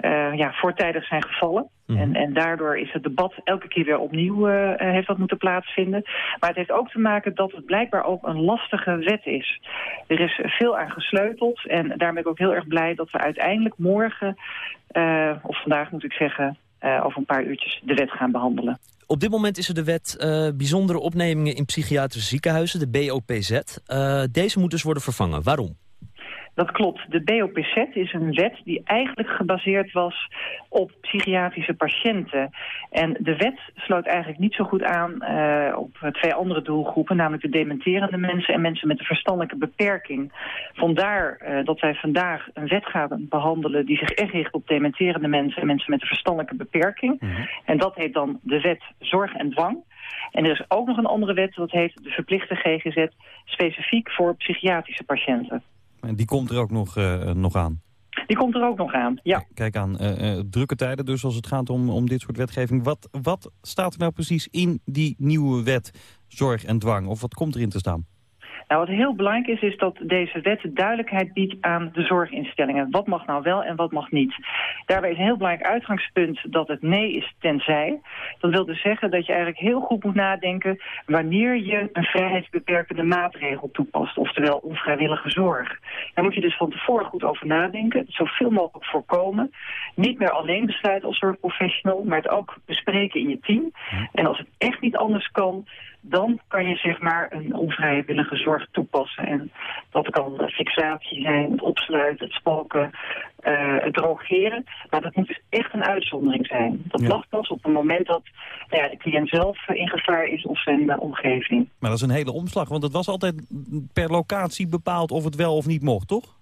uh, ja, voortijdig zijn gevallen. Mm. En, en daardoor is het debat elke keer weer opnieuw uh, heeft dat moeten plaatsvinden. Maar het heeft ook te maken dat het blijkbaar ook een lastige wet is. Er is veel aan gesleuteld en daarom ben ik ook heel erg blij dat we uiteindelijk morgen, of vandaag moet ik zeggen, over een paar uurtjes de wet gaan behandelen. Op dit moment is er de wet uh, bijzondere opnemingen in psychiatrische ziekenhuizen, de BOPZ. Uh, deze moet dus worden vervangen. Waarom? Dat klopt. De BOPZ is een wet die eigenlijk gebaseerd was op psychiatrische patiënten. En de wet sloot eigenlijk niet zo goed aan uh, op twee andere doelgroepen... namelijk de dementerende mensen en mensen met een verstandelijke beperking. Vandaar uh, dat wij vandaag een wet gaan behandelen... die zich echt richt op dementerende mensen en mensen met een verstandelijke beperking. Mm -hmm. En dat heet dan de wet Zorg en Dwang. En er is ook nog een andere wet, dat heet de verplichte GGZ... specifiek voor psychiatrische patiënten. En die komt er ook nog, uh, nog aan? Die komt er ook nog aan, ja. Kijk aan, uh, uh, drukke tijden dus als het gaat om, om dit soort wetgeving. Wat, wat staat er nou precies in die nieuwe wet zorg en dwang? Of wat komt erin te staan? Nou, wat heel belangrijk is, is dat deze wet duidelijkheid biedt aan de zorginstellingen. Wat mag nou wel en wat mag niet. Daarbij is een heel belangrijk uitgangspunt dat het nee is tenzij. Dat wil dus zeggen dat je eigenlijk heel goed moet nadenken... wanneer je een vrijheidsbeperkende maatregel toepast. Oftewel onvrijwillige zorg. Daar moet je dus van tevoren goed over nadenken. Zoveel mogelijk voorkomen. Niet meer alleen besluiten als zorgprofessional... maar het ook bespreken in je team. En als het echt niet anders kan dan kan je zeg maar een onvrijwillige zorg toepassen. En dat kan fixatie zijn, het opsluiten, het spoken, uh, het drogeren. Maar dat moet dus echt een uitzondering zijn. Dat ja. mag pas op het moment dat nou ja, de cliënt zelf in gevaar is of zijn uh, omgeving. Maar dat is een hele omslag, want het was altijd per locatie bepaald of het wel of niet mocht, toch?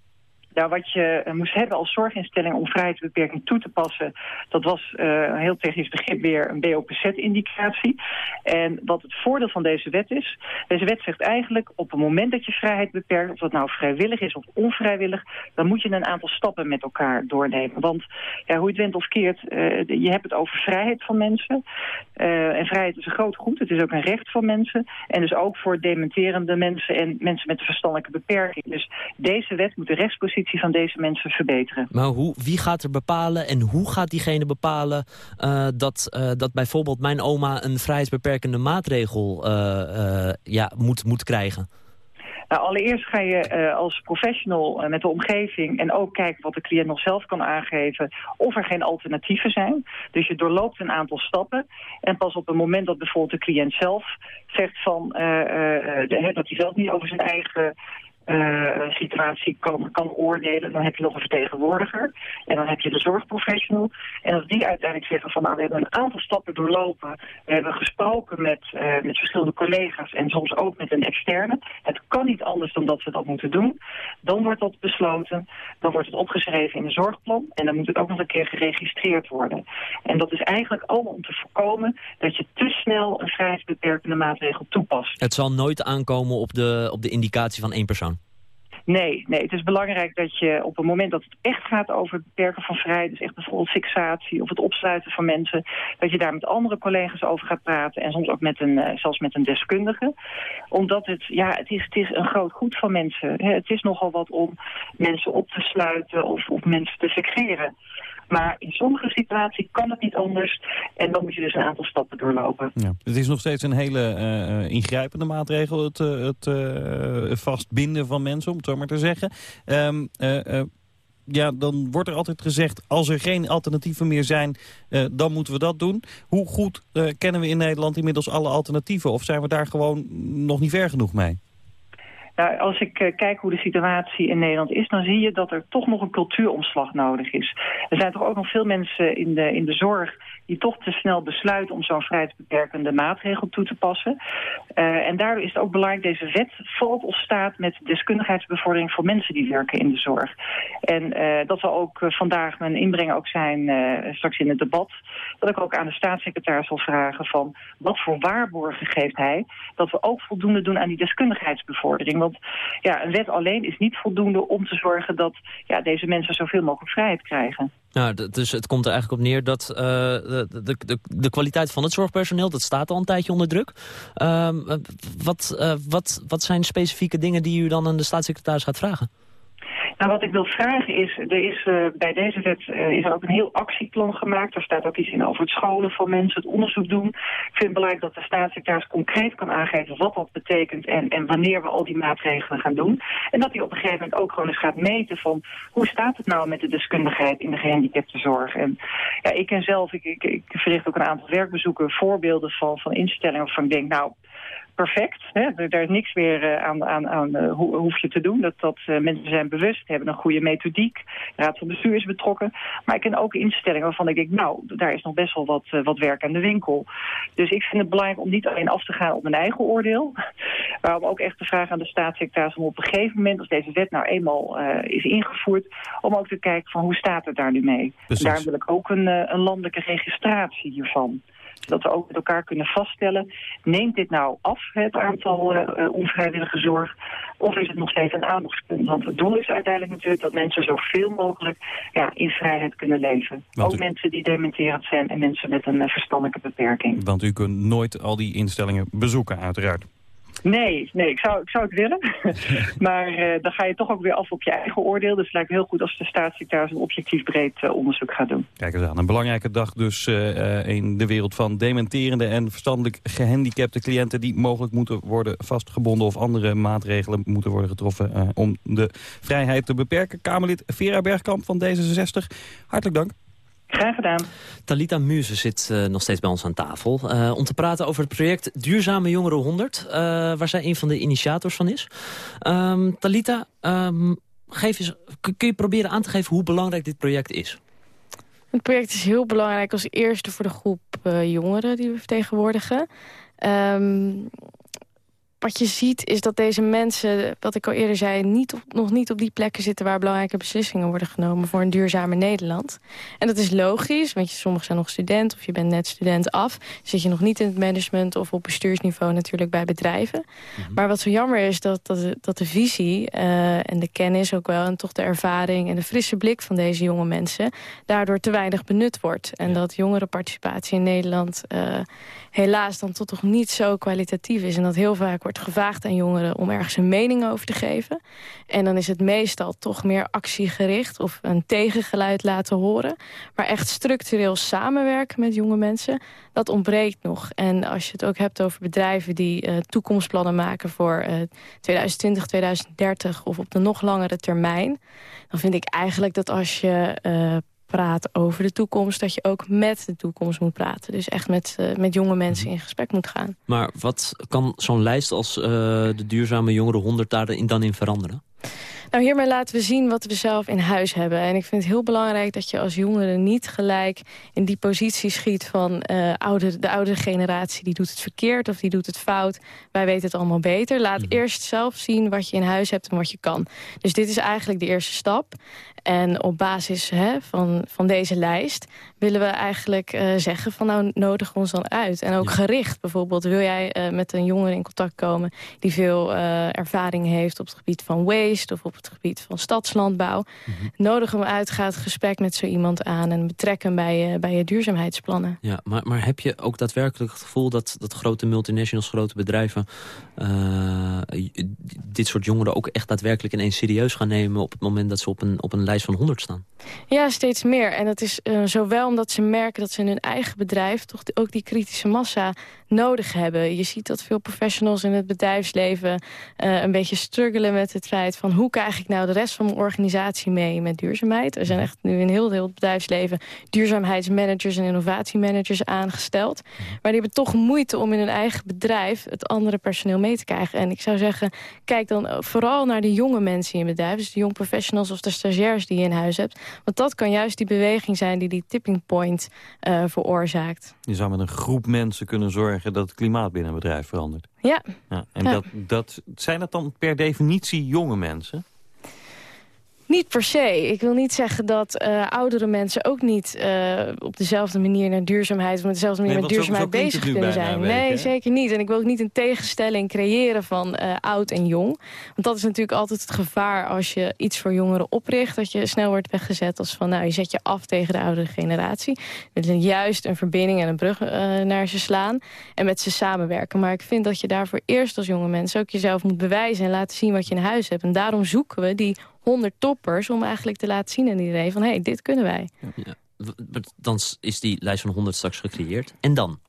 Wat je eh, moest hebben als zorginstelling om vrijheidsbeperking toe te passen... dat was uh, een heel technisch begrip weer een BOPZ-indicatie. En wat het voordeel van deze wet is... deze wet zegt eigenlijk op het moment dat je vrijheid beperkt... of dat nou vrijwillig is of onvrijwillig... dan moet je een aantal stappen met elkaar doornemen. Want ja, hoe je het went of keert, uh, je hebt het over vrijheid van mensen. en vrijheid is een groot goed. Het is ook een recht van mensen. En dus ook voor dementerende mensen en mensen met een verstandelijke beperking. Dus deze wet moet de rechtspositie van deze mensen verbeteren. Maar hoe, wie gaat er bepalen en hoe gaat diegene bepalen uh, dat, uh, dat bijvoorbeeld mijn oma een vrijheidsbeperkende maatregel uh, ja, moet, moet krijgen? Nou, allereerst ga je uh, als professional uh, met de omgeving en ook kijken wat de cliënt nog zelf kan aangeven of er geen alternatieven zijn. Dus je doorloopt een aantal stappen en pas op het moment dat bijvoorbeeld de cliënt zelf zegt van, uh, dat hij zelf niet over zijn eigen uh, situatie kan, kan oordelen. Dan heb je nog een vertegenwoordiger. En dan heb je de zorgprofessional. En als die uiteindelijk zeggen van nou, we hebben een aantal stappen doorlopen. We hebben gesproken met, uh, met verschillende collega's en soms ook met een externe. Het kan niet anders dan dat we dat moeten doen. Dan wordt dat besloten. Dan wordt het opgeschreven in een zorgplan. En dan moet het ook nog een keer geregistreerd worden. En dat is eigenlijk allemaal om te voorkomen dat je te snel een vrijheidsbeperkende maatregel toepast. Het zal nooit aankomen op de, op de indicatie van één persoon. Nee, nee, het is belangrijk dat je op het moment dat het echt gaat over het beperken van vrijheid... dus echt bijvoorbeeld fixatie of het opsluiten van mensen... dat je daar met andere collega's over gaat praten... en soms ook met een, uh, zelfs met een deskundige. Omdat het, ja, het is, het is een groot goed van mensen. Het is nogal wat om mensen op te sluiten of, of mensen te fixeren. Maar in sommige situaties kan het niet anders. En dan moet je dus een aantal stappen doorlopen. Ja. Het is nog steeds een hele uh, ingrijpende maatregel. Het, uh, het vastbinden van mensen, om het zo maar te zeggen. Um, ja, dan wordt er altijd gezegd... als er geen alternatieven meer zijn, dan moeten we dat doen. Hoe goed kennen we in Nederland inmiddels alle alternatieven? Of zijn we daar gewoon nog niet ver genoeg mee? Nou, als ik uh, kijk hoe de situatie in Nederland is... dan zie je dat er toch nog een cultuuromslag nodig is. Er zijn toch ook nog veel mensen in de, in de zorg... die toch te snel besluiten om zo'n vrijheidsbeperkende maatregel toe te passen. Uh, en daardoor is het ook belangrijk... deze wet valt of staat met deskundigheidsbevordering... voor mensen die werken in de zorg. En uh, dat zal ook vandaag mijn inbreng ook zijn... straks in het debat... dat ik ook aan de staatssecretaris zal vragen van... wat voor waarborgen geeft hij... dat we ook voldoende doen aan die deskundigheidsbevordering... Want ja, een wet alleen is niet voldoende om te zorgen dat ja, deze mensen zoveel mogelijk vrijheid krijgen. Nou, dus het komt er eigenlijk op neer dat uh, de, de, de, kwaliteit van het zorgpersoneel... dat staat al een tijdje onder druk. Uh, wat, uh, wat, wat zijn specifieke dingen die u dan aan de staatssecretaris gaat vragen? Nou, wat ik wil vragen is, er is uh, bij deze wet uh, is ook een heel actieplan gemaakt. Er staat ook iets in over het scholen van mensen, het onderzoek doen. Ik vind het belangrijk dat de staatssecretaris concreet kan aangeven wat dat betekent en, en wanneer we al die maatregelen gaan doen. En dat hij op een gegeven moment ook gewoon eens gaat meten van hoe staat het nou met de deskundigheid in de gehandicaptenzorg. En ja, ik ken zelf, ik, ik, ik verricht ook een aantal werkbezoeken, voorbeelden van, van instellingen waarvan ik denk, nou, perfect. Hè? Daar is niks meer uh, aan, aan, aan uh, ho hoef je te doen. Dat, dat uh, mensen zijn bewust, hebben een goede methodiek. De Raad van Bestuur is betrokken. Maar ik ken ook instellingen waarvan ik denk, nou, daar is nog best wel wat, wat werk aan de winkel. Dus ik vind het belangrijk om niet alleen af te gaan op mijn eigen oordeel. Maar om ook echt te vragen aan de staatssecretaris om op een gegeven moment, als deze wet nou eenmaal is ingevoerd, om ook te kijken van hoe staat het daar nu mee. Daar wil ik ook een, een landelijke registratie hiervan dat we ook met elkaar kunnen vaststellen... neemt dit nou af, het aantal uh, onvrijwillige zorg... of is het nog steeds een aandachtspunt? Want het doel is uiteindelijk natuurlijk dat mensen zoveel mogelijk ja, in vrijheid kunnen leven. Want ook u... mensen die dementerend zijn en mensen met een uh, verstandelijke beperking. Want u kunt nooit al die instellingen bezoeken, uiteraard. Nee, nee ik, zou, ik zou het willen. maar uh, dan ga je toch ook weer af op je eigen oordeel. Dus het lijkt me heel goed als de staatssecretaris een objectief breed uh, onderzoek gaat doen. Kijk eens aan, een belangrijke dag dus uh, in de wereld van dementerende en verstandelijk gehandicapte cliënten... die mogelijk moeten worden vastgebonden of andere maatregelen moeten worden getroffen... om de vrijheid te beperken. Kamerlid Vera Bergkamp van D66, hartelijk dank. Graag gedaan. Talita Muze zit uh, nog steeds bij ons aan tafel. Uh, om te praten over het project Duurzame Jongeren 100. Uh, waar zij een van de initiators van is. Um, Talita, um, geef eens, kun je proberen aan te geven hoe belangrijk dit project is? Het project is heel belangrijk als eerste voor de groep jongeren die we vertegenwoordigen. Um, wat je ziet is dat deze mensen, wat ik al eerder zei... Niet op, nog niet op die plekken zitten waar belangrijke beslissingen worden genomen... voor een duurzamer Nederland. En dat is logisch, want je, sommigen zijn nog student... of je bent net student af. Zit je nog niet in het management of op bestuursniveau natuurlijk bij bedrijven. Mhm. Maar wat zo jammer is, dat, dat, de, dat de visie uh, en de kennis ook wel... en toch de ervaring en de frisse blik van deze jonge mensen... daardoor te weinig benut wordt. En dat jongerenparticipatie in Nederland... Uh, helaas dan nog niet zo kwalitatief is. En dat heel vaak wordt gevraagd aan jongeren om ergens een mening over te geven. En dan is het meestal toch meer actiegericht of een tegengeluid laten horen. Maar echt structureel samenwerken met jonge mensen, dat ontbreekt nog. En als je het ook hebt over bedrijven die uh, toekomstplannen maken voor uh, 2020, 2030 of op de nog langere termijn. Dan vind ik eigenlijk dat als je uh, praat over de toekomst... dat je ook met de toekomst moet praten. Dus echt met, uh, met jonge mensen in gesprek moet gaan. Maar wat kan zo'n lijst als uh, de duurzame jongeren 100 daarin dan in veranderen? Nou, hiermee laten we zien wat we zelf in huis hebben. En ik vind het heel belangrijk dat je als jongere niet gelijk in die positie schiet van uh, oude, de oudere generatie die doet het verkeerd of die doet het fout. Wij weten het allemaal beter. Laat mhm. eerst zelf zien wat je in huis hebt en wat je kan. Dus dit is eigenlijk de eerste stap. En op basis hè, van, van deze lijst willen we eigenlijk uh, zeggen van nou nodig ons dan uit. En ook gericht bijvoorbeeld. Wil jij uh, met een jongere in contact komen die veel ervaring heeft op het gebied van waste of op het gebied van stadslandbouw. Mm -hmm. Nodig hem uit, ga het gesprek met zo iemand aan en betrek hem bij je, bij je duurzaamheidsplannen. Ja, maar, maar heb je ook daadwerkelijk het gevoel dat, dat grote multinationals, grote bedrijven dit soort jongeren ook echt daadwerkelijk ineens serieus gaan nemen op het moment dat ze op een, op een lijst van 100 staan? Ja, steeds meer. En dat is uh, zowel omdat ze merken dat ze in hun eigen bedrijf... toch ook die kritische massa nodig hebben. Je ziet dat veel professionals in het bedrijfsleven... Uh, een beetje struggelen met het feit van... hoe krijg ik nou de rest van mijn organisatie mee met duurzaamheid? Er zijn echt nu in heel heel het bedrijfsleven... duurzaamheidsmanagers en innovatiemanagers aangesteld. Maar die hebben toch moeite om in hun eigen bedrijf... het andere personeel mee te krijgen. En ik zou zeggen, kijk dan vooral naar de jonge mensen in het bedrijf. Dus de jong professionals of de stagiairs die je in huis hebt. Want dat kan juist die beweging zijn die die tipping point uh, veroorzaakt. Je zou met een groep mensen kunnen zorgen dat het klimaat binnen een bedrijf verandert. Ja. ja en ja. Dat, dat, zijn dat dan per definitie jonge mensen? Niet per se. Ik wil niet zeggen dat uh, oudere mensen ook niet uh, op dezelfde manier naar duurzaamheid... of met dezelfde manier nee, met duurzaamheid zo, zo bezig kunnen zijn. Week, nee, hè? zeker niet. En ik wil ook niet een tegenstelling creëren van uh, oud en jong. Want dat is natuurlijk altijd het gevaar als je iets voor jongeren opricht... dat je snel wordt weggezet als van, nou, je zet je af tegen de oudere generatie. We willen juist een verbinding en een brug naar ze slaan en met ze samenwerken. Maar ik vind dat je daarvoor eerst als jonge mensen ook jezelf moet bewijzen... en laten zien wat je in huis hebt. En daarom zoeken we die 100 toppers om eigenlijk te laten zien aan iedereen van... hé, hey, dit kunnen wij. Ja. Dan is die lijst van 100 straks gecreëerd. En dan?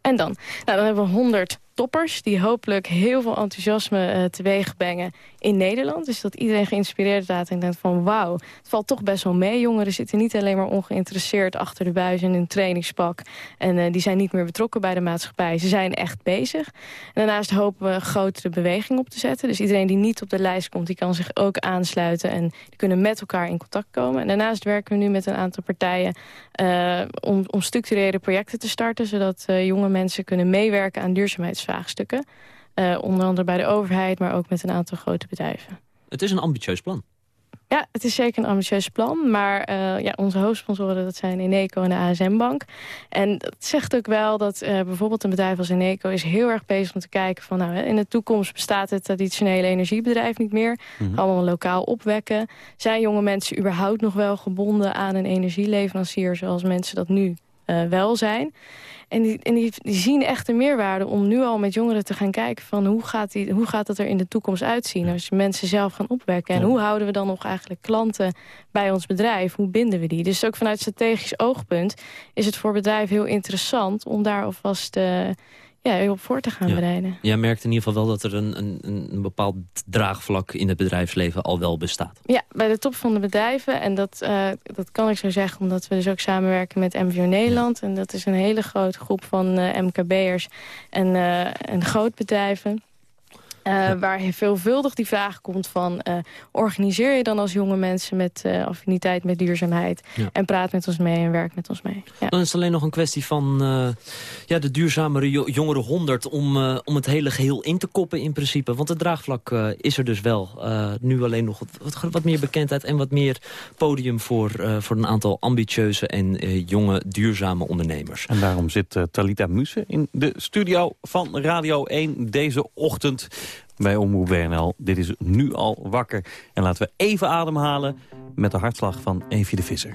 En dan? Nou, dan hebben we 100 toppers die hopelijk heel veel enthousiasme uh, teweeg brengen in Nederland. Dus dat iedereen geïnspireerd staat en denkt van wauw, het valt toch best wel mee. Jongeren zitten niet alleen maar ongeïnteresseerd achter de buis in een trainingspak. En uh, die zijn niet meer betrokken bij de maatschappij. Ze zijn echt bezig. En daarnaast hopen we een grotere beweging op te zetten. Dus iedereen die niet op de lijst komt, die kan zich ook aansluiten. En die kunnen met elkaar in contact komen. En daarnaast werken we nu met een aantal partijen uh, om, om structurele projecten te starten. Zodat jonge mensen kunnen meewerken aan duurzaamheidsvraagstukken. Uh, onder andere bij de overheid, maar ook met een aantal grote bedrijven. Het is een ambitieus plan. Ja, het is zeker een ambitieus plan. Maar uh, ja, onze hoofdsponsoren dat zijn Eneco en de ASM-bank. En dat zegt ook wel dat uh, bijvoorbeeld een bedrijf als Eneco... is heel erg bezig om te kijken van... nou, in de toekomst bestaat het traditionele energiebedrijf niet meer. Mm -hmm. Allemaal lokaal opwekken. Zijn jonge mensen überhaupt nog wel gebonden aan een energieleverancier... zoals mensen dat nu uh, wel zijn? En, die, en die, die, zien echt de meerwaarde om nu al met jongeren te gaan kijken... van hoe gaat, die, hoe gaat dat er in de toekomst uitzien als je mensen zelf gaan opwekken. En hoe houden we dan nog eigenlijk klanten bij ons bedrijf? Hoe binden we die? Dus ook vanuit strategisch oogpunt is het voor bedrijven heel interessant... om daar alvast uh, ja, op voor te gaan ja. bereiden. Jij merkt in ieder geval wel dat er een, een, een bepaald draagvlak in het bedrijfsleven al wel bestaat. Ja, bij de top van de bedrijven. En dat, uh, dat kan ik zo zeggen omdat we dus ook samenwerken met MVO Nederland. En dat is een hele grote groep van uh, MKB'ers en, uh, en grootbedrijven. Uh, waar veelvuldig die vraag komt van... Uh, organiseer je dan als jonge mensen met uh, affiniteit met duurzaamheid... Ja. en praat met ons mee en werk met ons mee. Ja. Dan is het alleen nog een kwestie van ja, de duurzamere jongere 100... Om, om het hele geheel in te koppen in principe. Want het draagvlak is er dus wel. nu alleen nog wat, wat, meer bekendheid en wat meer podium... voor, voor een aantal ambitieuze en jonge duurzame ondernemers. En daarom zit Talita Muse in de studio van Radio 1 deze ochtend bij Omroep WNL. Dit is nu al wakker. En laten we even ademhalen met de hartslag van Evie de Visser.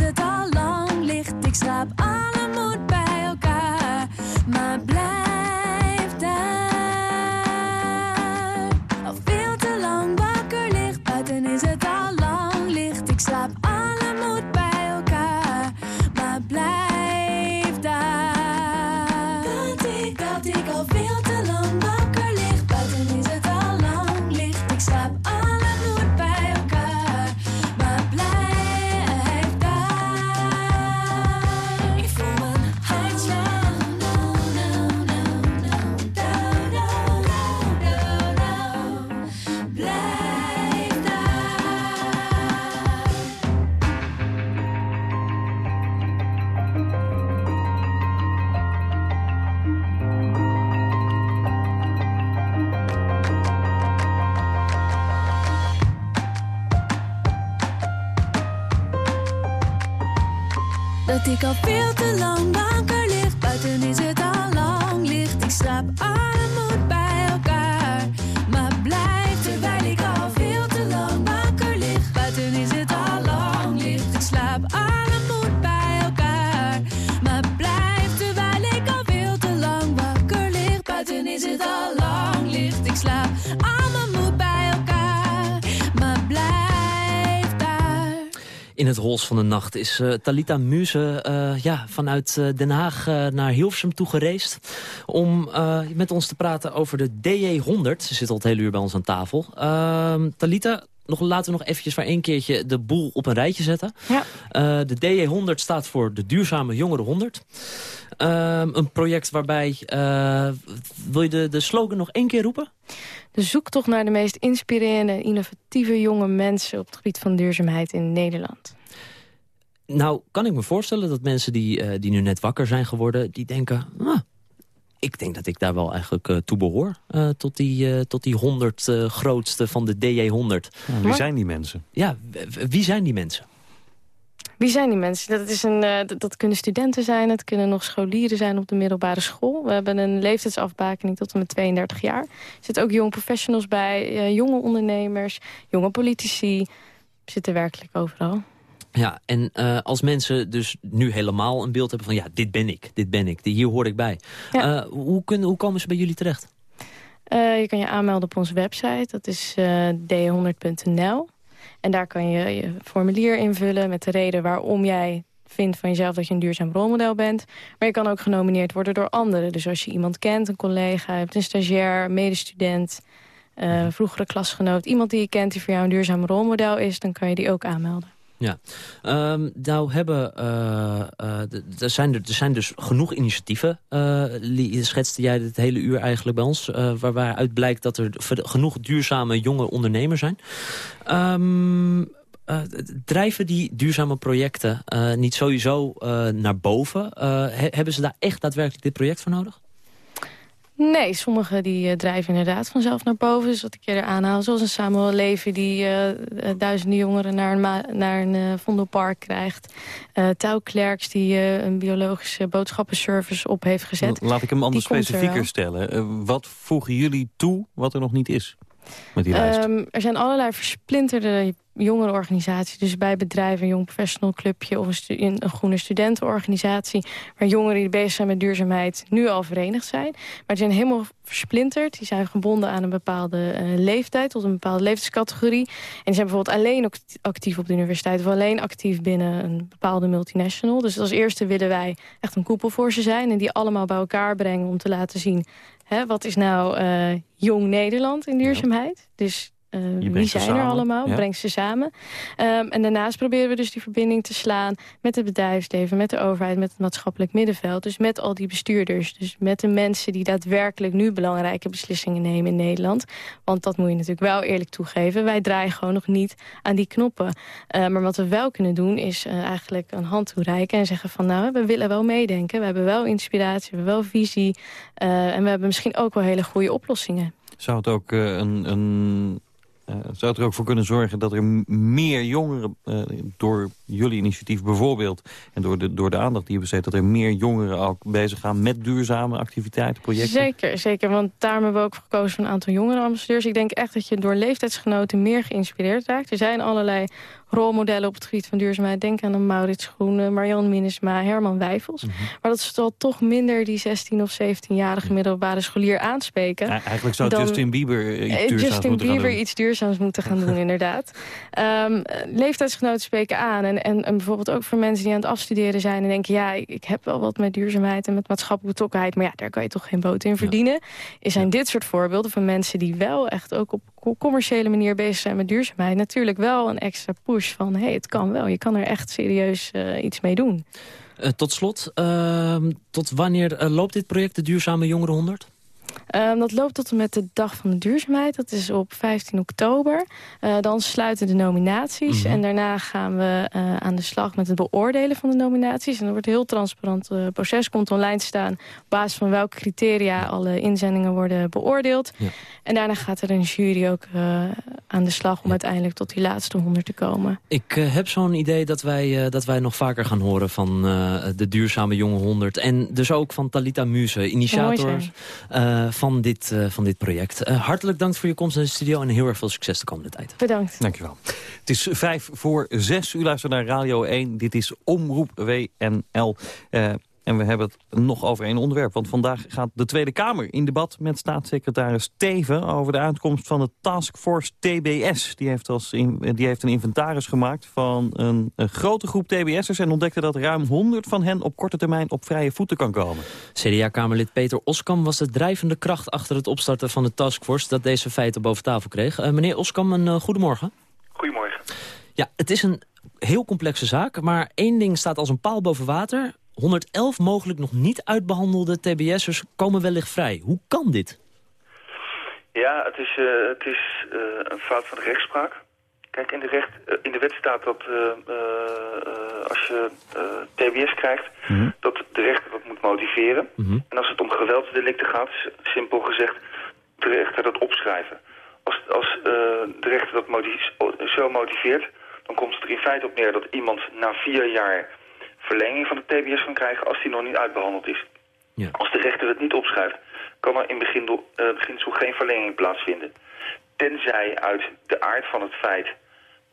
Van de nacht is eh, Talita Muse eh, ja, vanuit eh, Den Haag naar Hilversum toegereisd... om eh, met ons te praten over de DJ100. Ze zit al het hele uur bij ons aan tafel. Ehm, Talita, nog, laten we nog eventjes voor één keertje de boel op een rijtje zetten. Ja. De DJ100 staat voor de Duurzame Jongeren 100. Ehm, een project waarbij... wil je de, de slogan nog één keer roepen? De zoektocht naar de meest inspirerende en innovatieve jonge mensen... op het gebied van duurzaamheid in Nederland. Nou, kan ik me voorstellen dat mensen die, eh, die nu net wakker zijn geworden... die denken, ah, ik denk dat ik daar wel eigenlijk eh, toe behoor. eh, tot, die, eh, tot die 100 eh, grootste van de DJ100. wie zijn die mensen? Ja, wie zijn die mensen? Wie zijn die mensen? Dat, is een, eh, dat, kunnen studenten zijn, het kunnen nog scholieren zijn op de middelbare school. We hebben een leeftijdsafbakening tot en met 32 jaar. Er zitten ook jonge professionals bij, eh, jonge ondernemers, jonge politici. Zitten werkelijk overal. Ja, en eh, als mensen dus nu helemaal een beeld hebben van... ja, dit ben ik, dit ben ik, hier hoor ik bij. Ja. Eh, hoe, kunnen, hoe komen ze bij jullie terecht? Eh, je kan je aanmelden op onze website, dat is eh d100.nl. En daar kan je je formulier invullen met de reden waarom jij vindt van jezelf dat je een duurzaam rolmodel bent. Maar je kan ook genomineerd worden door anderen. Dus als je iemand kent, een collega, hebt een stagiair, medestudent, eh, vroegere klasgenoot, iemand die je kent die voor jou een duurzaam rolmodel is, dan kan je die ook aanmelden. Ja, Ehm, nou hebben, eh, eh, er, zijn er, er zijn dus genoeg initiatieven, eh, schetste jij het hele uur eigenlijk bij ons, waar, waaruit blijkt dat er genoeg duurzame jonge ondernemers zijn. Ehm, eh, drijven die duurzame projecten niet sowieso naar boven? He- hebben ze daar echt daadwerkelijk dit project voor nodig? Nee, sommigen die eh, drijven inderdaad vanzelf naar boven. Dus wat ik eerder aanhaal, zoals een Samuel Leven... die eh, eh, duizenden jongeren naar een, naar een Vondelpark krijgt. Eh Touw Klerks die een biologische boodschappenservice op heeft gezet. Laat ik hem anders Die er specifieker stellen. Wat voegen jullie toe wat er nog niet is met die lijst? Ehm, er zijn allerlei versplinterde jongerenorganisaties. Dus bij bedrijven, een jong professional clubje... of een, een groene studentenorganisatie... waar jongeren die bezig zijn met duurzaamheid nu al verenigd zijn. Maar die zijn helemaal versplinterd. Die zijn gebonden aan een bepaalde eh, leeftijd... tot een bepaalde leeftijdscategorie. En die zijn bijvoorbeeld alleen ook actief op de universiteit... of alleen actief binnen een bepaalde multinational. Dus als eerste willen wij echt een koepel voor ze zijn... en die allemaal bij elkaar brengen om te laten zien... Hè, wat is nou eh, jong Nederland in duurzaamheid? Dus eh, wie zijn er allemaal? ja. Breng ze samen. Ehm, en daarnaast proberen we dus die verbinding te slaan... met het bedrijfsleven, met de overheid, met het maatschappelijk middenveld. Dus met al die bestuurders. Dus met de mensen die daadwerkelijk nu belangrijke beslissingen nemen in Nederland. Want dat moet je natuurlijk wel eerlijk toegeven. Wij draaien gewoon nog niet aan die knoppen. Eh, maar wat we wel kunnen doen is eh, eigenlijk een hand toereiken... en zeggen van nou, we willen wel meedenken. We hebben wel inspiratie, we hebben wel visie. eh, en we hebben misschien ook wel hele goede oplossingen. Zou het ook eh, een... een eh, zou het er ook voor kunnen zorgen dat er meer jongeren, eh, door jullie initiatief bijvoorbeeld... en door de, door de aandacht die je besteedt, dat er meer jongeren ook bezig gaan met duurzame activiteiten, projecten? Zeker, zeker. Want daarom hebben we ook gekozen voor een aantal jongerenambassadeurs. Ik denk echt dat je door leeftijdsgenoten meer geïnspireerd raakt. Er zijn allerlei rolmodellen op het gebied van duurzaamheid. Denk aan een Maurits Groene, Marianne Minnesma, Herman Wijfels. Mhm. Maar dat zal toch minder die 16 of 17-jarige middelbare scholier aanspreken. Ja, eigenlijk zou dan- Justin Bieber eh, iets Eh, duurzaams Justin moeten gaan Bieber doen. iets duurzaams moeten gaan doen, inderdaad. Eh, leeftijdsgenoten spreken aan. En, en, en bijvoorbeeld ook voor mensen die aan het afstuderen zijn... en denken, ja, ik, ik heb wel wat met duurzaamheid en met maatschappelijke betrokkenheid... maar ja, daar kan je toch geen boot in verdienen. Er zijn dit soort voorbeelden van mensen die wel echt ook op commerciële manier bezig zijn met duurzaamheid. Natuurlijk wel een extra push van, hé, hey, het kan wel. Je kan er echt serieus eh, iets mee doen. Eh, tot slot, ehm, tot wanneer eh, loopt dit project, de Duurzame Jongeren 100? Ehm, dat loopt tot en met de Dag van de Duurzaamheid. Dat is op 15 oktober. Eh, dan sluiten de nominaties. Mhm. En daarna gaan we eh, aan de slag met het beoordelen van de nominaties. En dat wordt een heel transparant eh, proces. Komt online te staan op basis van welke criteria alle inzendingen worden beoordeeld. En daarna gaat er een jury ook aan de slag om uiteindelijk tot die laatste 100 te komen. Ik heb zo'n idee dat wij, dat wij nog vaker gaan horen van de Duurzame Jonge 100. En dus ook van Talita Muse, initiator van, dit, eh, van dit project. Eh, hartelijk dank voor je komst in de studio en heel erg veel succes de komende tijd. Bedankt. Dankjewel. Het is vijf voor zes. U luistert naar Radio 1. Dit is Omroep WNL. Eh, en we hebben het nog over één onderwerp. Want vandaag gaat de Tweede Kamer in debat met staatssecretaris Teven... over de uitkomst van de Taskforce TBS. Die heeft, als in- die heeft een inventaris gemaakt van een, een grote groep TBS'ers... en ontdekte dat ruim 100 van hen op korte termijn op vrije voeten kan komen. CDA-kamerlid Peter Oskam was de drijvende kracht achter het opstarten van de taskforce... dat deze feiten boven tafel kreeg. Eh, meneer Oskam, een uh, goedemorgen. Goedemorgen. Ja, het is een heel complexe zaak, maar één ding staat als een paal boven water. 111 mogelijk nog niet uitbehandelde TBS'ers komen wellicht vrij. Hoe kan dit? Ja, het is, uh, het is uh, een fout van de rechtspraak. Kijk, in de, recht, uh, in de wet staat dat als je TBS krijgt, mm -hmm. dat de rechter dat moet motiveren. Mm -hmm. En als het om geweldsdelicten gaat, simpel gezegd, de rechter dat opschrijven. Als, als de rechter dat zo motiveert, dan komt het er in feite op neer dat iemand na vier jaar verlenging van de TBS kan krijgen als die nog niet uitbehandeld is. Ja. Als de rechter het niet opschrijft, kan er in beginsel, uh, beginsel geen verlenging plaatsvinden. Tenzij uit de aard van het feit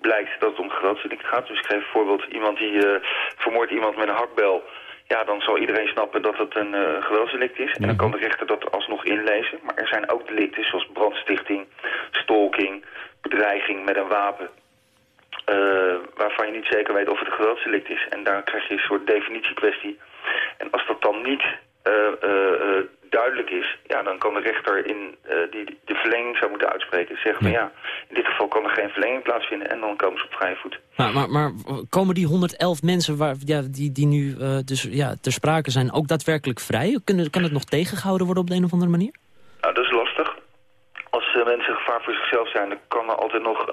blijkt dat het om geweldsdelict gaat. Dus ik geef bijvoorbeeld iemand die uh, vermoordt iemand met een hakbel. Ja, dan zal iedereen snappen dat het een uh, geweldsdelict is. En dan kan de rechter dat alsnog inlezen. Maar er zijn ook delicten zoals brandstichting, stalking, bedreiging met een wapen. Uh, waarvan je niet zeker weet of het een geweldsdelict is. En daar krijg je een soort definitiekwestie. En als dat dan niet uh, uh, duidelijk is, ja, dan kan de rechter in, eh, die de verlenging zou moeten uitspreken zeggen van ja, in dit geval kan er geen verlenging plaatsvinden en dan komen ze op vrije voet. Maar, maar, maar komen die 111 mensen waar, ja, die, die nu dus, ja, ter sprake zijn ook daadwerkelijk vrij? Kunnen, kan het nog tegengehouden worden op de een of andere manier? Nou, dat is lastig. Als mensen gevaar voor zichzelf zijn, dan kan er altijd nog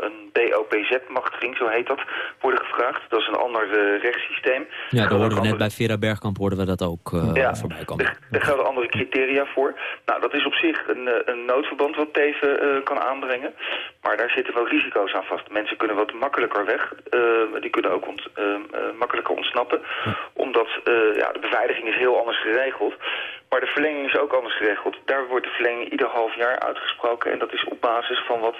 een BOPZ-machtiging, zo heet dat, worden gevraagd. Dat is een ander rechtssysteem. Ja, daar hoorden we net bij Vera Bergkamp hoorden we dat ook ja, voorbij komen. Er gelden andere criteria voor. Nou, dat is op zich een, een noodverband wat Teven kan aanbrengen. Maar daar zitten wel risico's aan vast. Mensen kunnen wat makkelijker weg. die kunnen ook ont, makkelijker ontsnappen. Omdat ja, de beveiliging is heel anders geregeld. Maar de verlenging is ook anders geregeld. Daar wordt de verlenging ieder half jaar uitgesproken. En dat is op basis van wat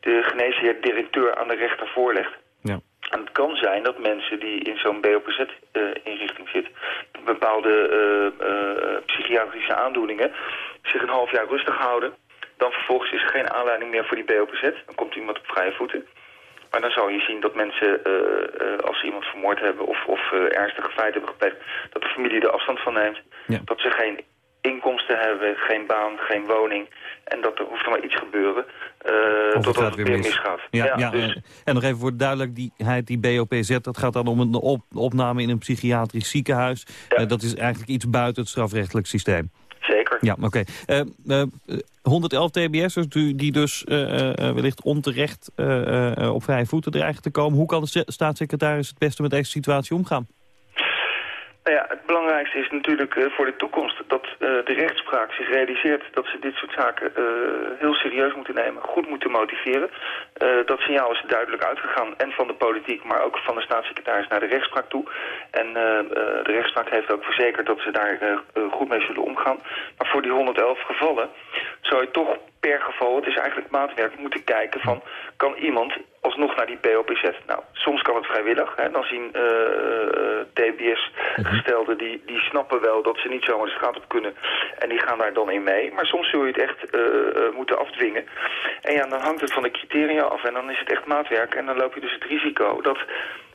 de geneesheer-directeur aan de rechter voorlegt. Ja. En het kan zijn dat mensen die in zo'n BOPZ-inrichting uh, zitten... bepaalde uh, uh, psychiatrische aandoeningen... zich een half jaar rustig houden. Dan vervolgens is er geen aanleiding meer voor die BOPZ. Dan komt iemand op vrije voeten. Maar dan zou je zien dat mensen, als ze iemand vermoord hebben... of, of ernstige feiten hebben gepleegd... dat de familie er afstand van neemt. Ja. Dat ze geen inkomsten hebben, geen baan, geen woning. En dat er hoeft er maar iets gebeuren uh, totdat het, weer mis. misgaat. Ja, ja, ja dus... En nog even voor de duidelijkheid, die BOPZ, dat gaat dan om een op, opname in een psychiatrisch ziekenhuis. Ja. Uh, dat is eigenlijk iets buiten het strafrechtelijk systeem. Zeker. Ja, oké. Okay. Uh, 111 TBS'ers die dus wellicht onterecht op vrije voeten dreigen te komen. Hoe kan de staatssecretaris het beste met deze situatie omgaan? Nou ja, het belangrijkste is natuurlijk uh, voor de toekomst dat uh, de rechtspraak zich realiseert dat ze dit soort zaken uh, heel serieus moeten nemen, goed moeten motiveren. dat signaal is duidelijk uitgegaan en van de politiek, maar ook van de staatssecretaris naar de rechtspraak toe. En de rechtspraak heeft ook verzekerd dat ze daar goed mee zullen omgaan. Maar voor die 111 gevallen zou je toch per geval, het is eigenlijk maatwerk, moeten kijken van... kan iemand alsnog naar die BOPZ? Nou, soms kan het vrijwillig. Hè? Dan zien uh, TBS-gestelden, die, die snappen wel dat ze niet zomaar de straat op kunnen. En die gaan daar dan in mee. Maar soms zul je het echt uh, moeten afdwingen. En ja, dan hangt het van de criteria af. En dan is het echt maatwerk. En dan loop je dus het risico dat...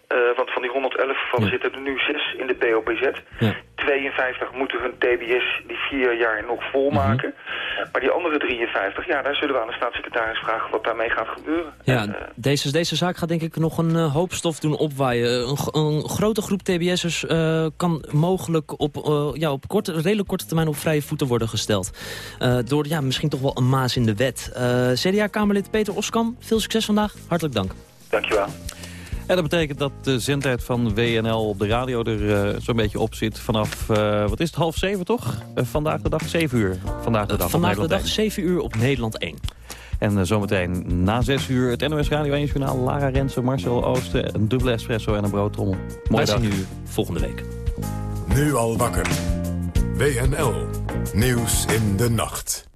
Uh, want van die 111 gevallen ja. zitten er nu 6 in de BOPZ. Ja. 52 moeten hun TBS die vier jaar nog volmaken. Mm -hmm. Maar die andere 53, ja, daar zullen we aan de staatssecretaris vragen wat daarmee gaat gebeuren. Ja, en, uh, deze, deze zaak gaat denk ik nog een uh, hoop stof doen opwaaien. Een, een grote groep TBS'ers kan mogelijk op, ja, op korte, redelijk korte termijn op vrije voeten worden gesteld. door ja, misschien toch wel een maas in de wet. CDA-Kamerlid Peter Oskam, veel succes vandaag. Hartelijk dank. Dankjewel. En dat betekent dat de zendtijd van WNL op de radio er uh, zo'n beetje op zit vanaf, uh, wat is het, half zeven toch? Uh, vandaag de dag, zeven uur. Vandaag de dag, vandaag de dag, zeven uur op Nederland 1. En zometeen na zes uur het NOS Radio 1 Journaal. Lara Rensen, Marcel Oosten, een dubbele espresso en een broodtrommel. Mooi Wij zien u volgende week. Nu al wakker. WNL. Nieuws in de nacht.